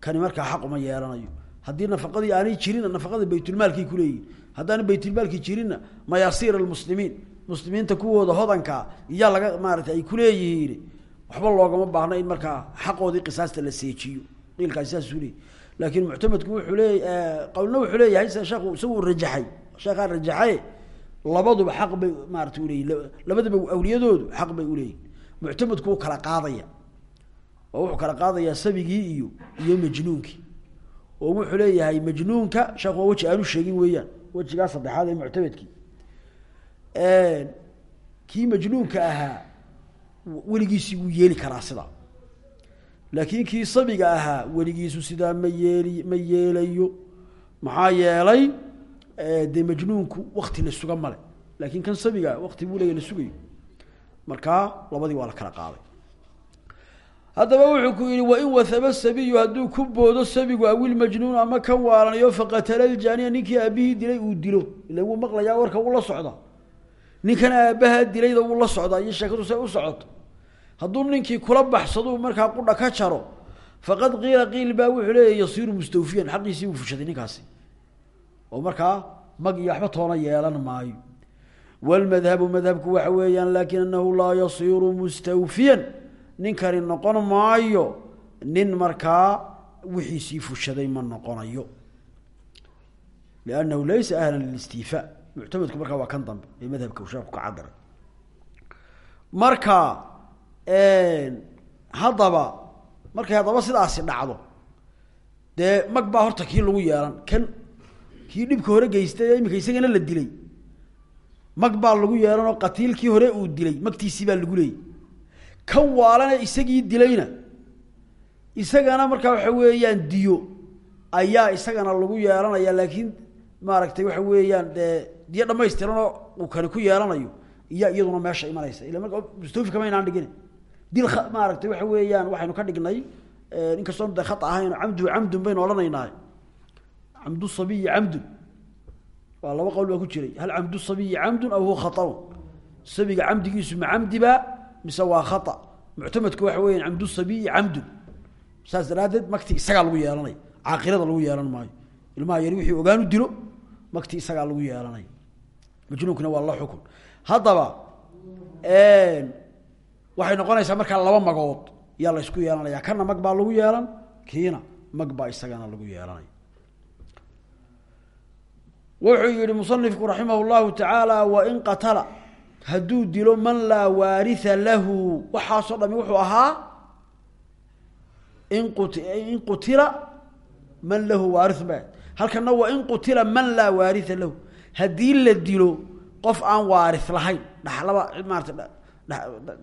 kani xaq uma yeelanayo. Haddii nafaqadii aanay jirinna nafaqada baytulmaalkay kuleeyihin haddaana baytulmaalki jirinna mayaasiir almuslimiin. Muslimiinta kuwooda hodankaa iyaa laga maarata ay kuleeyihiin waxba loogama baahno in markaa xaqoodii qisaasta la seejiyo. Qiilkaasi saasuu leeyay laakin muctamadku wuxuu leey qawlna wuxuu leeyahay sheekhu isagu rajaxay. Sheekhaa rajaxaye labaduba xaq bay maarata uleeyihin labadaba awliyadoodu xaq bay uleeyihin muctamadku wuu kala qaadaya. Oo wuxuu kala qaadayaa sabigii iyo iyo majnuunkii oo wuxuu leeyahay majnuunka sheekhu waa weji aanu sheegin weeyaan. Wejigaa saddexaad ee muctamadkii kii majnuunka ahaa weligiisii wuu yeeli karaa sidaa. Laakiin kii sabiga ahaa weligiisu sidaa ma yeeli ma yeelayo. Maxaa yeelay dee majnuunku wakti la suga male. Laakin kan sabiga wakti buu leeya la sugayo. Markaa labadii waa la kala qaaday. Haddaba wuxuu ku yihi wain wahaba sabiyu hadduu ku boodo sabigu awilmajnuun ama kan waalanayo faqatala ljaaniya ninkii aabihii dilay uu dilo. Ila wuu maqlayaa warka uu la socda ninkan aabaha dilayda wuu la socdaa iyo sheekadu say u socoto. Hadduu ninkii kula baxsado markaa qudha ka jaro faqad qiila qiil baa wuxuu leeya yasiiru mustawfiyan xaqiisii uu fushaday ninkaasi oo markaa mag iyo waxba toona yeelan maayo. Wlmadhabu madhabku waxa weeyaan laakiin anahu laa yasiiru mustawfiyan. Ninkani noqon maayo nin markaa wixiisii fushaday ma noqonayo. Liannahu laysa ahla lilistiifa muctamadku markaa waa kan dambe ee madhabka uu sheeku ka cabiray marka haddaba markay haddaba sidaasi dhacdo dee mag baa horta kii dhibka hore geystay ee imika isagana la dilay. Mag baa lagu yeelan oo qatiilkii hore uu dilay magtiisii baa lagu leeyay. Kan waalana isagii dilayna. Isagana markaa waxa weeyaan diyo. Ayaa isagana lagu yeelanaya laakiin maaragtay waxa weeyaan dee diyo dhamaystiranoo uu kani ku yeelanayo. Iya iyaduna meesha imanaysa. Ila marka mustawfi kama inaan dhigin. Dil maaragtay waxa weeyaan waxaynu ka dhignay inkastoon de khata ahayn camdu camdun baynu odhanaynaa camdu sabiyi camdun. Waa laba qowl baa ku jiray. Hal camdu sabiyi camdun aw huwa khaطaun sabiga camdigiisu ma camdiba mise waa khata. Muctamadku waxa weya camdu sabiyi camdun. Saas daraaddeed makti isagaa lagu yeelanaya caaqilada lagu yeelan maayo. Ilmaha yari wixii ogaanu dilo makti isagaa lagu yeelanaya majnuunkuna waa la xukun. Haddaba waxay noqonaysaa markaa laba magood yaa la ysku yeelanaya kana mag lagu yeelan kiina mag baa isagana lagu yeelanaya wuxuu yihi musanifku raximah llahu tacaala wain qatala hadduu dilo man laa waaria lahu. Waxaasoo dhami wuxuu ahaa in qut in qutila man lahu waari ba halkana waa in qutila man laa waaria lahu. Haddii la dilo qof aan waari lahayn dhalaba maarata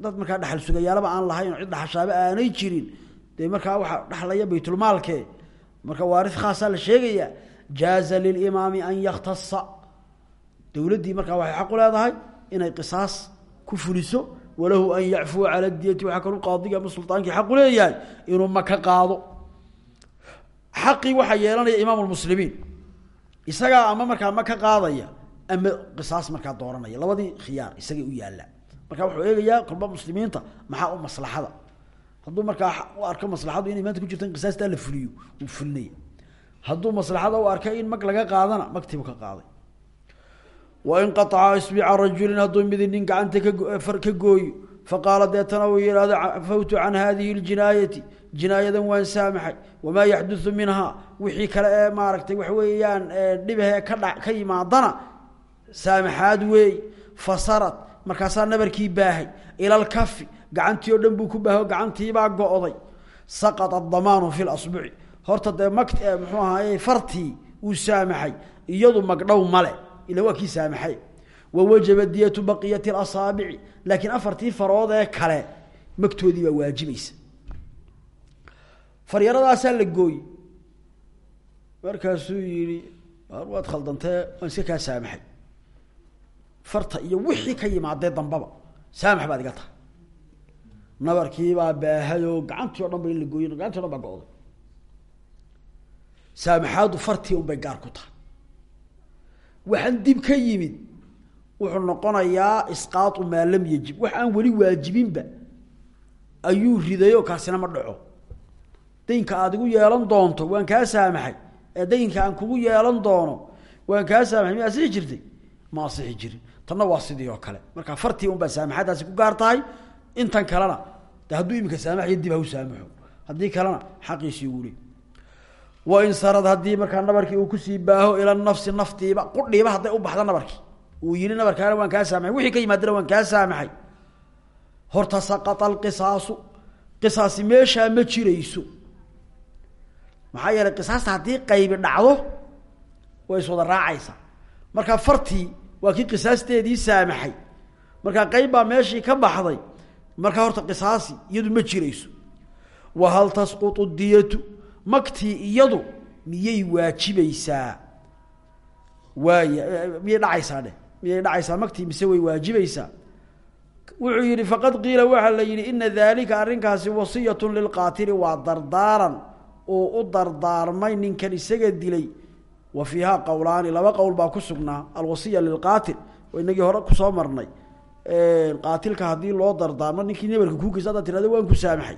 dad markaa dhaxal sugayaalaba aan lahayn cid dhaxashaaba aanay jirin dee markaa waxaa dhaxlaya baytulmaalke marka waari khaasaa la sheegaya jaaza lilimaami an yakhtasa dowladdii markaa waxay xaq u leedahay inay qisaas ku fuliso walahu an yacfuwa cala diyati waxaa kalu qaadiga ama sultaankii xaqu leeyahay inuu maka qaado. Xaqii waxaa yeelanaya imaam lmuslimiin isagaa ama markaa maka qaadaya ama qisaas markaa dooranaya. Labadii khiyaar isagay u yaalla. Marka wuxuu eegayaa kolba muslimiinta maxaa u maslaxada? Hadduu markaa u arko maslaxadu inay maanta ku jirto in qisaastaa la fuliyo uu fulinaya hadduu maslaxada u arkay in mag laga qaadana magtiibu ka qaaday. Wainqaaca isbica rajulin hadduu midi nin gacanta ka gooyo faqaala deetana uu yidhaahdo cafawtu can hadihi ljinaayati. Jinaayadan waan saamaxay. Wamaa yaxduu minha wixii kale ee maaragtay waxa weeyaan dhibahee ka dha ka yimaadana saamaxaad weey. Fasarad markaasaa nabarkii baahay ila lkafi gacantii oo dhan buu ku baahay oo gacantiibaa go-day. Saqata damaanu fi lasbuci horta dee magt mxuu ahaye fartii uu saamaxay. Iyadu magdhow male ila waa kii saamaxay. Wawajaba diyatu baqiyati asaabici laakiin afartii farood ee kale magtoodii baa waajibaysa. Faryaradaasaa la gooye markaasuu yihi waad khaldantee waan iska kaa saamaxay. Farta iyo wixii ka yimaadee dambaba saamax baad iga tahay. Nabarkiibaa baahayoo gacantii o dhan ba in la gooye gacantii o dhan baa go'day saamaxaadu fartii un bay gaar ku tahay. Waxaan dib ka yimid wuxuu noqonayaa isqaau maa lam yajib. Wax weli waajibinba ayuu ridayoo kaasina ma dhaco. Daynka aad igu yeelan doonto waan kaa saamaxay. Ee daynka aan kugu yeelan doono waan kaa saamaxay. Ma asixi jirtay? Ma asixi jirin. Tanna waa sidii oo kale. Marka fartii unbaa saamaxadaasi ku gaar tahay intan kalena de hadduu iminka saamaxayo dib hau saamaxo. Haddii kalena xaqiisii uu le wain sarad haddii markaa nabarkii uu ku sii baaho ila nafsi naftiiba qudhiiba hadday u baxda nabarkii. Uu yihi nabarkaana waan kaa saamaxay wixii ka yimaadana waan kaa saamaxay horta saqata alqisaasu qisaasi meeshaa ma jirayso. Maxaa yeelay qisaasta haddii qaybi dhacdo way iswada raacaysaa. Markaa fartii waa kii qisaasteedii saamaxay. Markaa qayb meeshii ka baxday markaa horta qisaasi iyadu ma jirayso. Wa hal tasqutu diyatu maktii iyadu miyay waajibaysaa? Waaya miyay dhacaysaa miyay dhacaysaa maktii mise way waajibaysaa? Wuxuu yihi faqad qiila waxaa la yihi ina dalika arrinkaasi wasiyatu lilqaatili waa dardaaran uu u dardaarmay ninkan isaga dilay. Wa fiihaa qowlaani laba qowl baa ku sugnaa alwasiya lilqaatil oo inagii hore ku soo marnay. Qaatilka haddii loo dardaarmo ninkii nabarka kuugeysa haddaad tirahdo waan ku saamaxay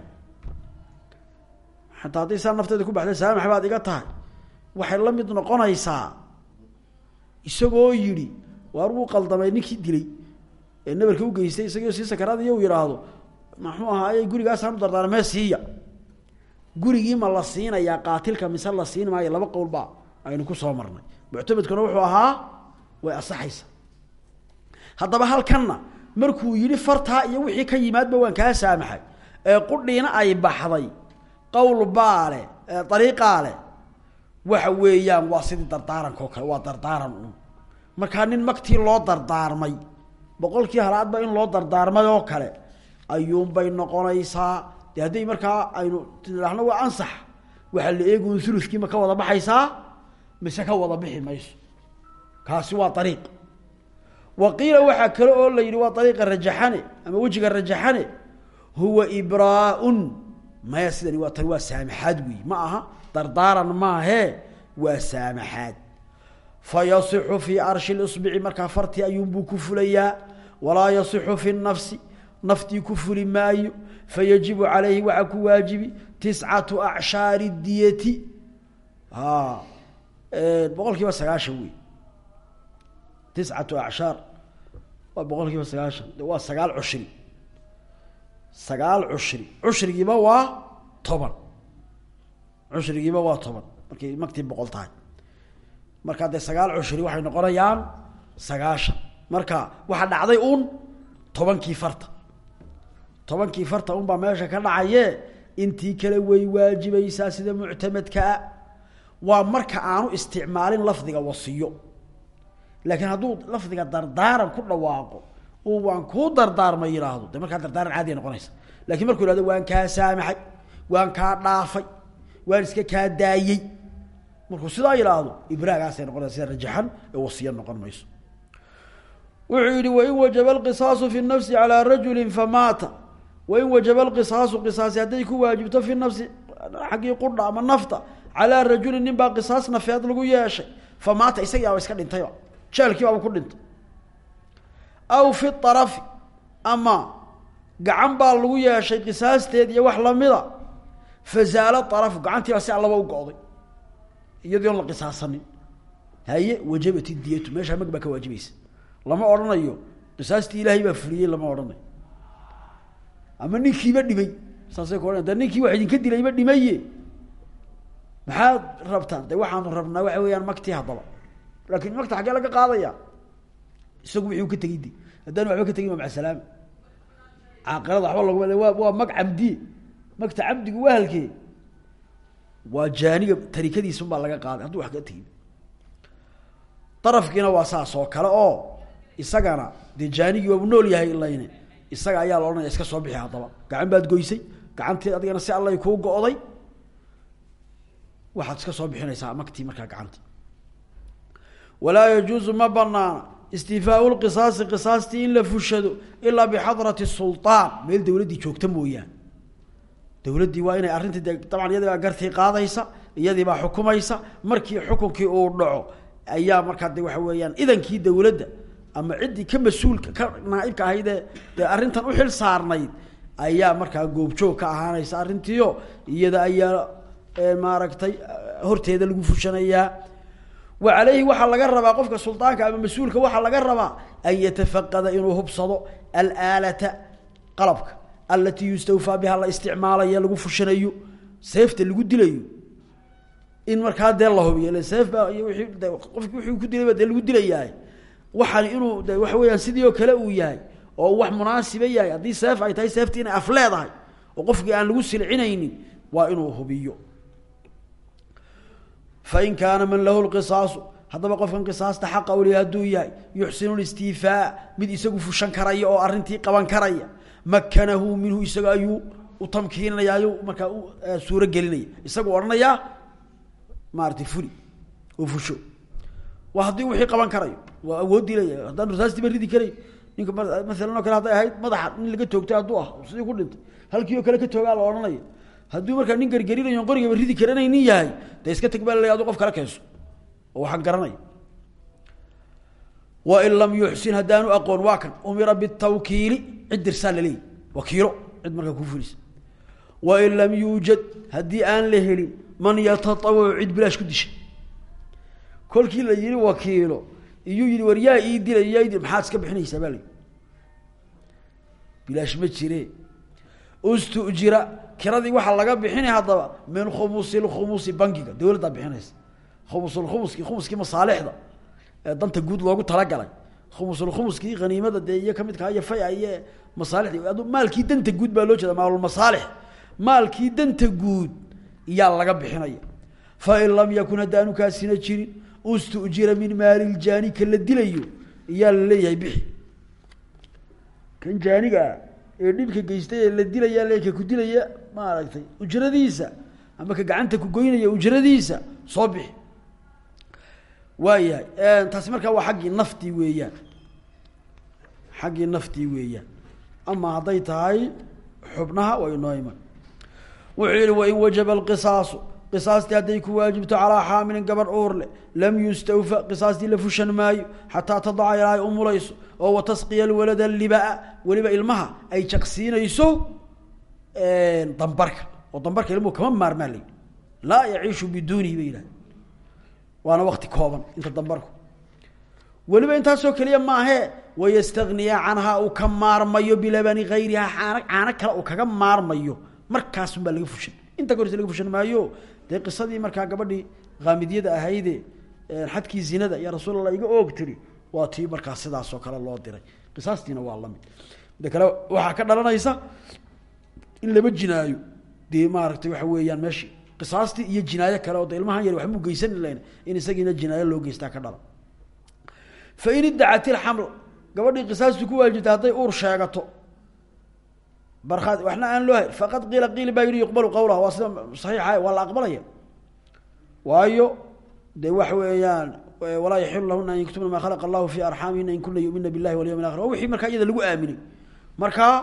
xataa haddii saa nafteeda ku baxda saamax baad iga tahay. Waxay la mid noqonaysaa. Isagoo yidhi waar wuu qaldamay ninkii dilay. Ee nabarka ugeystay isagoo sii sakaraad iyo u yidhaahdo maxuu ahaaye gurigaasaan u dardaarmee siiya. Gurigii ma la siinayaa qaatilka mise la siin maayo laba qowl baa aynu ku soo marnay. Muctamedkuna wuxuu ahaa way asaxaysa haddaba halkanna markuu yidhi fartaa iyo wixii ka yimaadba waan kaa saamaxay. Ee qudhiina ay baxday qowl baa leh dariiqaa leh waxa weeyaan waa sidii dardaaranka oo kale waa dardaaran un. Markaa nin maktii loo dardaarmay boqolkii halaadba in loo dardaarmay oo kale ayuunbay noqonaysaa. De hadday markaa aynu tidhaahno waa ansax waxaa la eegi un ulukii ma ka wada baxaysaa? Mise ka wada bixi mayso. Kaasi waa ariiq wa qiila waxaa kale oo la yidhi waa ariiqa rajaxane ama wejiga rajaxane huwa ibraaun maya sidani waa tani waa saamaxaad weyi ma aha dardaaran maahee waa saamaxaad. Fa yasixu fii arshi lisbici markaa fartii ayuunbuu ku fulayaa. Walaa yasixu fi nafsi naftii ku fuli maayo. Fayajibu calayhi waxaa ku waajibi tiscatu acshaari diyati. Boqol kiiba sagaashan wey tiscatu acshaar waa sagaashan waa sagaal cushri sagaal cushri cushrigiiba waa toban. Cushrigiiba waa toban. Markay maktii boqol tahay. Markaa dee sagaal cushri waxay noqonayaan sagaashan. Marka waxaa dhacday uun tobankii farta. Tobankii farta unbaa meesha ka dhacaye intii kale way waajibaysaa sida muctamadkaa waa marka aanu isticmaalin lafdiga wasiyo. Laakiin hadduu lafdiga dardaaran ku dhawaaqo waan kuu dardaarmay yidhaahdo de markaa dardaaran caadiya noqonaysa. Lakin markuu ihahdo waan kaa saamaxay waan kaa dhaafay waan iska kaa daayey markuu sidaa yidhaahdo ibraagaasay noqonaysa sida rajaxan ee wasiya noqon mayso. Wuxuu yihi wain wajaba alqisaasu fi nafsi calaa rajuli famaata wain wajaba alqisaasu qisaasi hadday ku waajibto fi nafsi xaggii qudha ama nafta calaa rajulin nin baa qisaas nafeed lagu yeeshay. Famaata isagii aba iska dhintayba jeelkii baaba ku dhintay aw fi arafi ama gacan baa lagu yeeshay qisaasteed iyo wax lamida fazaala arafu gacantiibaa si allaba u go'day iyadii on la qisaasanin. Haye wajabat idiyatu meeshaa mag baa ka waajibaysa lama odhanayo qisaastii ilaahay baa fuliyey lama odhanayo. Ama ninkiiba dhimay saasay ku odhanay de ninkii wax idinka dilayba dhimaye maxaad rabtaan de waxaanu rabnaa waxa weeyaan maktii haddaba. Laakin makta xaggee laga qaadaya isagu wixii u ka tegey de haddaan waxba ka tegin waa macasalaama caaqilada waxba laguma waa mag camdiye magta camdigu waa halkee. Waa jaaniga tarikadiisun baa laga qaaday. Hadduu wax ka tegin. Darafkiina waa saas oo kale oo isagana dee jaanigii waabu nool yahay layne isaga ayaa la iska soo bixi haddaba. Gacan baad goysay? Gacantii adigana si allay kuu go'day waxaad iska soo bixinaysaa maktii markaa gacanta. Walaa yajuusu ma banaana istifaau lqisaasi qisaastii in la fushado ilaa bixadrati sulطaan meel dawladdii joogta mooyaan. Dawladdii waa inay arrintii de dabcan iyadii baa qaadaysa iyadii baa xukumaysa. Markii xukunkii uu dhaco ayaa markaa de waxa weeyaan idankii dawladda ama ciddii ka mas'uulka ka naaibka ahaydee dee arrintan uxil saarnayd ayaa markaa goobjoog ka ahaanaysa arrintiio iyada ayaa maaragtay horteeda lagu fushanayaa wa caleyhi waxaa laga rabaa qofka suldaanka ama mas'uulka waxaa laga rabaa an yatafaqada inuu hubsado alaalata qalabka alatii yustawfaa biha la isticmaalayo lagu fushanayo seefta lagu dilayo. In markaa dee la hubiyo ila seef baa iyo wiii de qofki ku dilayba dee lagu dilayahay. Waxaan inuu de waxa sidii kale uu yahay oo wax munaasiba yahay. Haddii seef ay tahay seeftii inay oo qofkii aan lagu silcinaynin waa inuu hubiyo fain kaana man lahu lqisaasu haddaba qofkan qisaasta xaqa uli hadduu yahay yuxsinu listiifaa mid isagu fushan karaya oo arrintii qaban karaya. makanahu minhu isaga ayuu u tamkiinanaya ayuu markaa u suuro gelinaya. Isagu odhanayaa maaratay fuli oo fusho. Waa haddii wixii qaban karayo waa awoodii leeyahay haddaan rasaastiiba ridi karayn ninka maalan oo kale hadday ahayd madaxa nin laga toogtay hadduu ah sidii ku dhintay. Halkii oo kale ka toogaa la odhanaya hadduu markaa nin gergerinayo qorigaba ridi karanaynin yahay dee iska tag baa laleeya adu qof kala keenso. Oo waxaan garanaya wain lam yuxsin haddaanu aqoon waa kan. Umira bitawkiili cid dirsaa laleeyahy wakiilo cid markaa ku fulisa wain lam yuujad haddii aan la helin man yatatawacu cid bilaash ku disha la yihi wakiilo iyuu yihi war ii dilay yaa maxaad iska bixinaysaa baa la ma jire ustujira kiradii waxaa laga bixinay haddaba min khumusi lkhumusi bankiga dawladdaa bixinaysa. Khumusulkhumuski khumuskii masaalixda ee danta guud loogu talagalay. Khumusulkhumuskii haniimada dee iyo kamidkaa iyo faya iyo masaalixda ad maalkii danta guud baa loo jeeda maalulmasaalix maalkii danta guud iyaa laga bixinaya. Fain lam yakun haddaanu kaasina jirin ustujira min maali ljaani ka la dilayo iyaa la leeyahay bixi. Kan jaanigaa ee dhibka geystay ee la dilaya le ka ku dilaya maaragtay ujradiisa ama ka gacanta ku goynaya ujradiisa soo bixi. Waayahay taasi markaa waa xaggii naftii weeyaan. Xaggii naftii weeyaan. Ama hadday tahay xubnaha waa inoo iman wuxuu yihi wain wajaba alqisaasu. Qisaastii hadday ku waajibto calaa xaamilin gabadh uur lam yustawfa qisaastii la fushan maayo xataa ay umulayso oo watasqiya alwalada libaa weliba ilmaha ay jaqsiinayso dambarka. Oo dambarka ilmuhu kama maarmaan la laa yaciishu biduunihi bay yidhahda waana wakti kooban inta dambarku. Weliba intaasoo keliya maahee wayastagniya canhaa uu ka maarmayo bilabani hayrihaa aan caano kale uu kaga maarmayo. Markaasun baa laga fushan. Inta ka horse laga fushan maayo. Dee qisadii markaa gabadhii haamidyada ahayde xadkii zinada yaa rasuul allah iga oog tiri waa tii markaa sidaasoo kale loo diray. Qisaastiina waa la mid mida kale waxaa ka dhalanaysa in laba jinaayo. Dee maaragtay waxa weeyaan meeshi. Qisaastii iyo jinaayo kale oo de ilmahan yar waxmuu geysan layn in isagiina jinaayo loo geystaa ka dhalan. Fain iddacat ilxaml gabadhii qisaastu ku waajibtay hadday uur sheegato. Barkaad waxna aan loo hay faqad qiila qiil baa yihi yuqbalu qawlaha waa sida saxiixa waa la aqbalaya. Waayo de waxa weeyaan walaa yaxilu lahuna an yaktubna maa khalaqa allahu fi arxaamihina in kuna yumina billahi walyawm alakhir waa wixii markaa iyada lagu aaminay. Markaa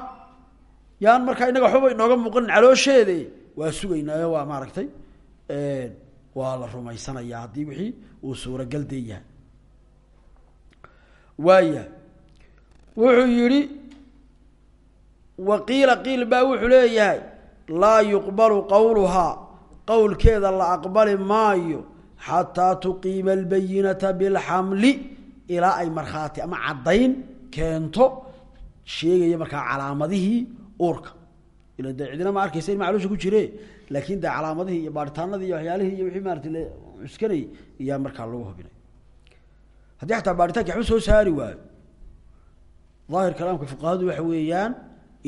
yaan markaa inaga waxbaba inooga muuqanin caloosheede waa sugaynaayo waa maaragtay waa la rumaysanaya haddii wixii uu suuragal dee yahay. Waaya wuxuu yihi waqiila qiil baa wuxuu leeyahay laa yuqbalu qowluhaa qowlkeeda la aqbali maayo xataa tuqiima albayinata bilxamli ilaa ay markhaati ama caddayn keento sheegaya markaa calaamadihii uurka ila dee cidina ma arkaysa in macluusha ku jire laakin dee calaamadihii iyo baaritaanadii iyo waxyaalihii iyo wixii maarata la cuskanayay iyaa markaa lagu hubinay haddii xataa baaritaanki waxba soo saari waayo daahir kalaamka fuqahadu waxa weeyaan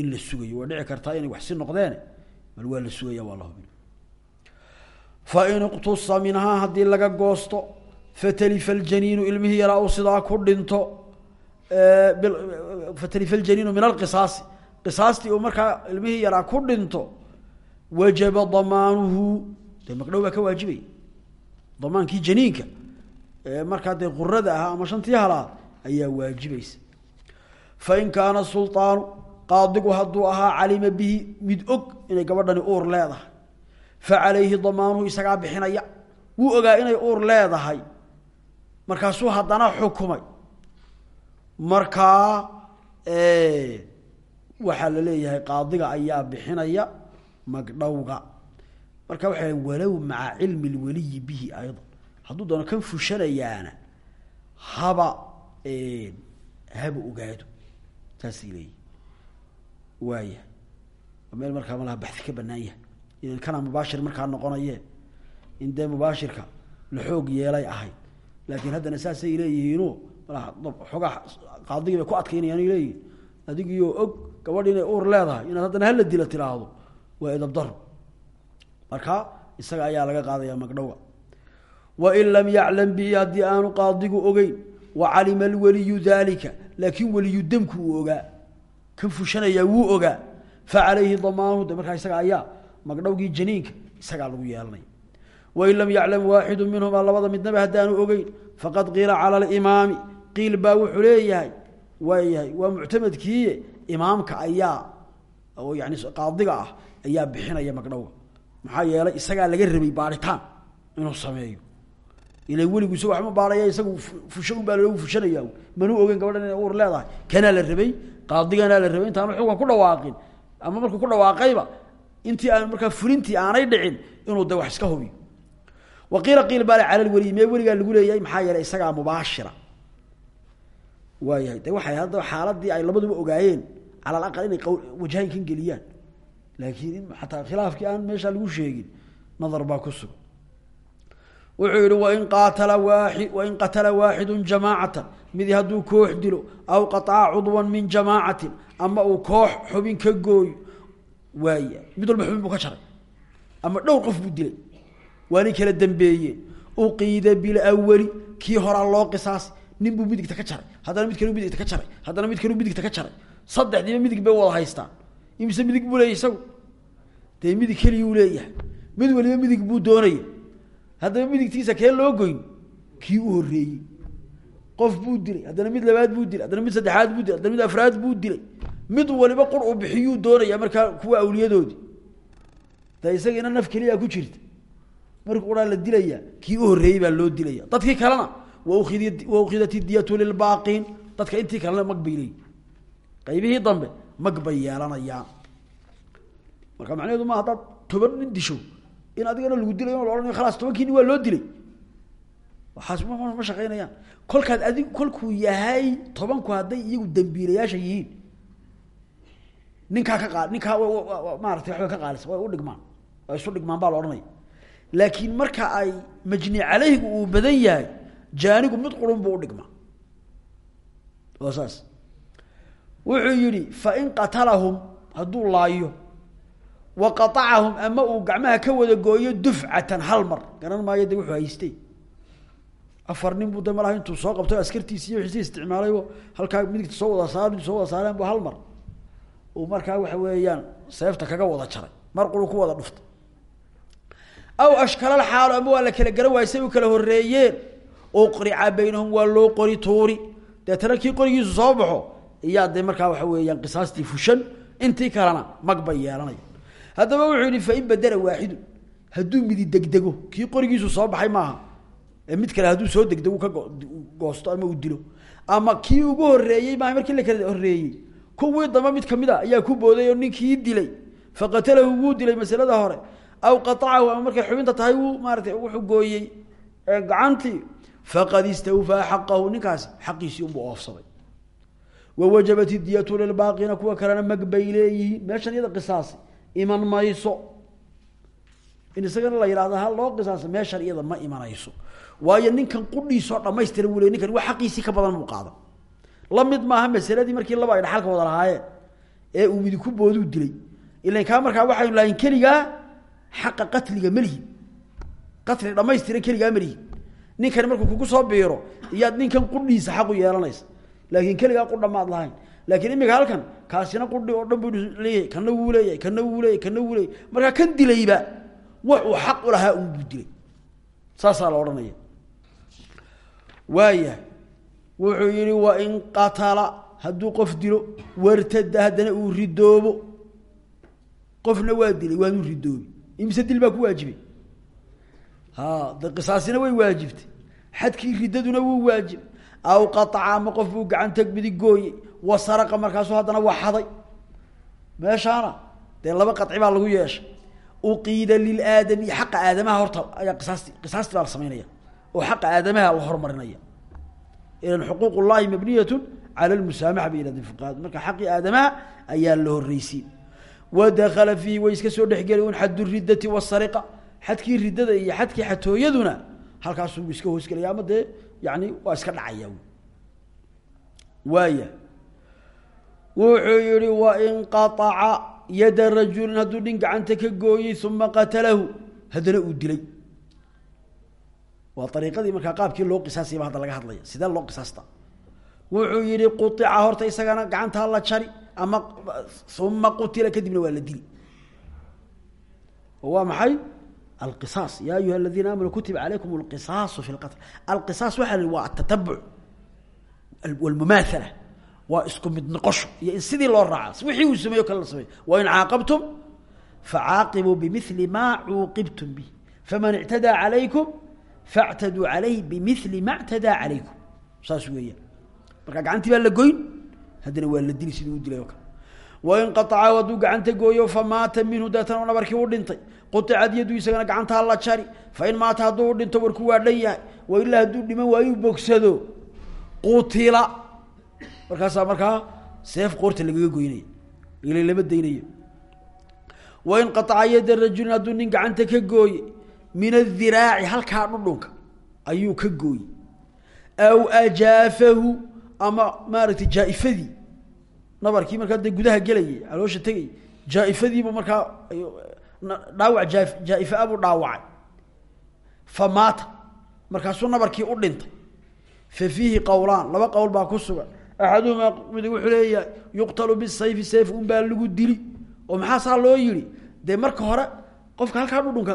in la sugayo waa dhici kartaa inay wax si noqdeen bal waa la sugaya waa la hubin fain iqtusa minhaa haddii laga goosto fatalifa aljaniinu ilmihii yaraa uu sidaa ku dhinto fatalifa aljaniinu min alqisaasi qisaastii uu markaa ilmihii yaraa ku dhinto wajaba damaanuhu dee magdhow baa ka waajibaya damaankii janiinka markaa dee qurada ahaa ama shantii halaad ayaa waajibaysa fain kaana sulطaanu qaadigu hadduu ahaa calima fa calayhi damaanuhu isagaa bixinaya. Wuu ogaa inay uur leedahay. Markaasuu haddana xukumay. Markaa waxaa la leeyahay qaadiga ayaa bixinaya magdhowga. Marka waxay walow maca cilmi lwaliyi bihi ayda hadduu doono kan fushanayaana haba haba ogaado. Saasay leeyihi waaya meel markaa malaha baxi ka banaan inan kana mubaashir markaa noqonaye in dee mubaashirka la xoog yeelay ahayd laakiin haddana saasay leeyihiino xoogaa qaadigii bay ku adkaynayaan leeyihiin adigiioo og gabadh inay uur leedahay inaad haddana hala dila tiraahdo waa edabdaro marka isaga ayaa laga qaadaya magdhowga wain lam yaclam bihi haddii aanu qaadigu ogeyn wacalima alwaliyu dalika laakiin weliyu demku uu ogaa. Kan fushanayaa wuu ogaa. Facalayhi damaanu de markaa isaga ayaa magdhowgii janiinka isagaa lagu yeelanaya wain lam yaclam waaxidu minhumaa labada midnaba haddaanu ogeyn faqad qiila cala alimaami. Qiil baa wuxuu leeyahay waayahay waa muctamadkiiye imaamka ayaa oo yani qaadiga ah ayaa bixinaya magdhowga. Maxaa yeelay isagaa laga rabay baaritaan inuu sameeyo. Ila weligu isaga waxma baaraya isagu fusho un baa lagu fushanaya manuu ogeyn gabadhan inay leedahay. Kanaa la rabay qaadiganaa la rabay intaanu xugan ku dhawaaqin. Ama markuu ku dhawaaqayba intii aan markaa fulintii aanay dhicin inuu de wax iska hubiyo wa qiila qiil baale cala lweliy mee weligaa lagu leeyahay maxaa yeelay isagaa mubaashira. Waayahay de waxay hadda xaaladii ay labaduba ogaayeen cala alaqal inay wajhaynkan geliyaan. Laakiin in xataa aan meeshaa lagu sheegin nadar baa ku sugan. Wuxuu yihi wain qaatala waai wain qatala waaxidu jamaacatan midi hadduu koox dilo aw qaطaca cudwan min jamaacatin ama uu koox xubin ka gooyo waaya mid walba xubin buu ka jaray ama dhowr qof buu dilay. Waanay kala dambeeyeen uqiida bilawali kii horaa loo qisaas nin buu midigta ka jaray haddana mid kalu midigta ka jaray haddana mid kalu midigta ka jaray saddexdiiba midig bay wada haystaan. Imise midig buu leeyahy isagu? Dee midig keliyuu leeyahay. Mid waliba midig buu doonaya haddaba midigtiisa kee loo goyn? Kii u horreeyey. Qof buu dilay. Haddana mid labaad buu dilay. Haddana mid saddexaad buu dilay. Haddana mid afraad buu dilay mid waliba qur uu bixiyuu doonaya markaa kuwa awliyadoodii de isagiina naf keliyaa ku jirta marka uraa la dilaya kii u horreeyey baa loo dilaya. Dadkii kalena waukid wa ukhidat idiyatu lilbaaqiin dadka intii kalena mag bay dambe mag marka macnaheedu ma haddaad toban nin disho. In adigana lagu dilayo o la ohanayo khalaas waa loo dilay. Waxaas ma shaqeynayaan kolkaad adig kolkuu yahay tobanku hadday iyagu dambiilayaasha yihiin ninkaa ka qa ninkaa maarata waxbay ka qaalisa way u dhigmaan way isu dhigmaan baa la odhanaya laakiin marka ay majni caleyhigu uu badan yahay jaanigu mid qurun buu udhigmaa waa saas. Wuxuu yihi fain qatalahum hadduu laayo wa qaطacahum ama uu gacmaha ka wada gooyo dufcatan hal mar. Garan maayo de wuxuu haystay. Afar nin buu de malaha intuu soo qabtay askartiisi iyo isticmaalay halkaa midigta soo wada saar soo wada saareen bu hal mar uu markaa waxa weeyaan seefta kaga wada jaray mar quru ku wada dhuftay. Aw ashkalal xaalo ama waa la kala garan waayey say u kala horeeyeen uqrica baynahum waa loo qori tuuri. Deetana kii qorigiisu soo baxo iyaa dee markaa waxa weeyaan qisaastii fushan intii kalena mag bay yeelanaya haddaba wuxuu yihi fain badela waaxidu hadduu midi degdego kii qorigiisu soo baxay maaha mid kale hadduu soo degdego ka goosto ama uu dilo ama kii ugu horeeyey maaha markii la kala horeeyey kuwii damba mid ka mid a ayaa ku booday oo ninkii dilay. Faqatalahu wuu dilay masalada hore. Aw qaطacahu ama markay xubinta tahay wuu maaratay wuxuu gooyey gacantii. Faqad istawfaa xaqahu ninkaasi xaqiisii unbuu oofsaday. Wawajabat idiyatu lilbaaqina kuwa kalena mag bay leeyihiin. Meeshan iyada qisaasi iman mayso. In isagana la yihahdo ha loo qisaasa meeshan iyada ma imanayso. Waayo ninkan qudhiisoo dhamaystira wuu le ninkan waa xaqiisii ka badan buu la mid maaha masaladii markii laba ay dhaxalka wada lahaayeen ee uu midi ku booduu dilay. Ilan kaa markaa waxaynu lahayn keligaa xaqa qatliga melihi qatli dhamaystira keligaa melihi ninkani markuu kugu soo biiro iyaad ninkan qudhiisa xaqu yeelanaysa. Laakiin keligaa qudha maad lahayn. Laakiin imika halkan kaasina qudhi oo dhan buu leeyahay kana wuu leeyahay kana wuu leeyahay kana wuu leeyahay. Markaa kan dilayba wax uu xaq u lahaa unbuu dilay. Saasaa la odhanaya waaya wuxuu yihi wain qatala. Hadduu qof dilo wartada haddana uu ridoobo. Qofna waa dilay waanu ridoobi. Imise dil baa ku waajibay? De qisaasina way waajibtay. Xadkii riddaduna wuu waajib. Aw qaaca ama qof gacanta midig gooyey. Wa saraqa markaasuu haddana waa xaday meeshaana dee laba qaci baa lagu yeeshay. Uqiida lilaadami xaqa aadamaha horta ayaa qisaasti qisaasti la samaynaya oo xaqa aadamaha la hormarinaya xuquuq llahi mabniyatu cala lmusaamaxa bay yihahdeen fuqahadu marka xaqii aadamaha ayaa la horreysiin wadakala fiihi way iska soo dhexgeli un xaddu riddati wasariqa xadkii riddada iyo xadkii xatooyaduna halkaasuu iska hoosgelaya ama dee yani waa iska dhacaya waaya wuxuu yihi wain qaطaca yada rajulin hadduu nin gacanta ka gooyey uma qatalahu haddana uu dilay waa ariiqadii markaa qaabkii loo qisaasaya ba hadda laga hadlaya. Sidee loo qisaasta? Wuxuu yihi quica horta isagana gacantaa la jari ama uma qutila kadibna waa la dili. Waa maxay? Alqisaas. Ya ayuha aladiina aamanuu kutiba calaykum alqisaasu fi lqatl alqisaas waxaa la waa atatabuc walmumaahala waa isku mid noqosho. Iyo in sidii loo raaca wixii uu sameeyo kale la sameeyo. Wain caaqabtum facaaqibuu bimili ma cuuqibtum bih faman ictadaa calaykum factaduu calayh bimili ma ctadaa calaykum saas weeyaan marka gacantii baa la goyn haddana waa la dili sidii u dilay oo kale wain qaطaca hadduu gacanta gooyo famaata minhu deetana nabarkii u dhintay quicad yadu isagana gacantaa la jari fain maata hadduu u dhinto warku waa dhan yahay wailaa hadduu dhiman waayu bogsado qutila markaasaa markaa seef qoorta lagaga goynaya ila lama daynayo wain qaطaca yada rajulin hadduu nin gacanta ka gooye min adiraaci halkaa dhudhunka ayuu ka gooye aw ajaafahu ama maaragtay jaaifadii. Nabarkii markaa dee gudaha gelayay caloosha tegay jaaifadiibu markaa dhaawac jaa jaa'ifa abuu dhaawacay. Fa maata. Markaasuu nabarkii u dhintay. Fa fiihi qowlaan laba qowl baa ku sugan. Axaduhumaa mid wuxuu leeyahay yuqtalu bisayfi sayf un baa lagu dili. Oo maxaa saa loo yihi dee marka hore qofka halkaa dhudhunka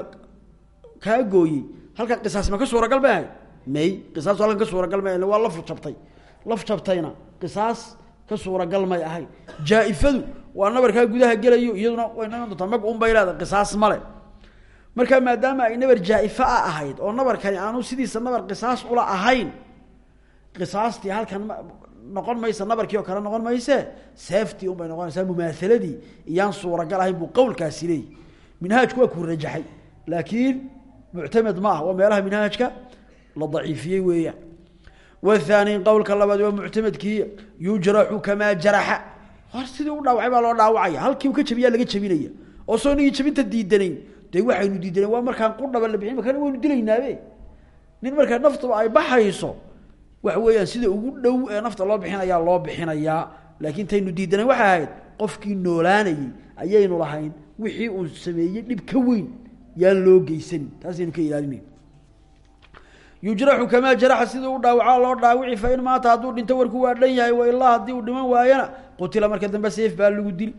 kaa gooyey halka qisaas ma ka suuragal ma ahay may qisaasu halkan ka suuragal ma waa laf jabtay. Laf jabtayna qisaas ka suuragal may ahayn jaaifadu waa nabarkaa gudaha gelayo iyaduna way iman doontaa mag un qisaas male marka maadaama ay nabar jaa'ifa ahayd oo nabarkani aanu sidiisa nabar qisaas ula ahayn qisaastii halkan noqon maysa nabarkii oo kale noqon mayse seeftii un bay noqonaysaa mumaahaladii iyaan suuragal ahayn buu qowlkaasi leeyay. Minhaajku waa kuu rajaxay laakiin muctamed ma ah waa meelaha minhaajka la daciifiyey weeyaan wathani qowlka labaad waa muctamedkii yujraxu kamaa jaraxa. Hor sidii u dhaawacay baa loo dhaawacaya. Halkii ka jabiyaa laga jabinaya. Oo soo nigii jabinta diidanayn. Dee waxaynu diidanayn waa markaan qudhaba la bixin makana waynu dilaynaabe nin markaa naftuba ay baxayso waxa weeyaan sida ugu dhow ee nafta loo bixinayaa loo bixinayaa laakiin taynu diidanayn waxay ahayd qofkii noolaanayey ayaynu lahayn wixii uu sameeyey dhib ka weyn yaan loo geysanin taasaynu ka ilaalinayn yujraxu kamaa jaraxa sidii u loo dhaawici fain maata hadduu dhinto warku waa dhan yahay wailaa haddii uu dhiman waayana qutila marka dambe sayf baa lagu dili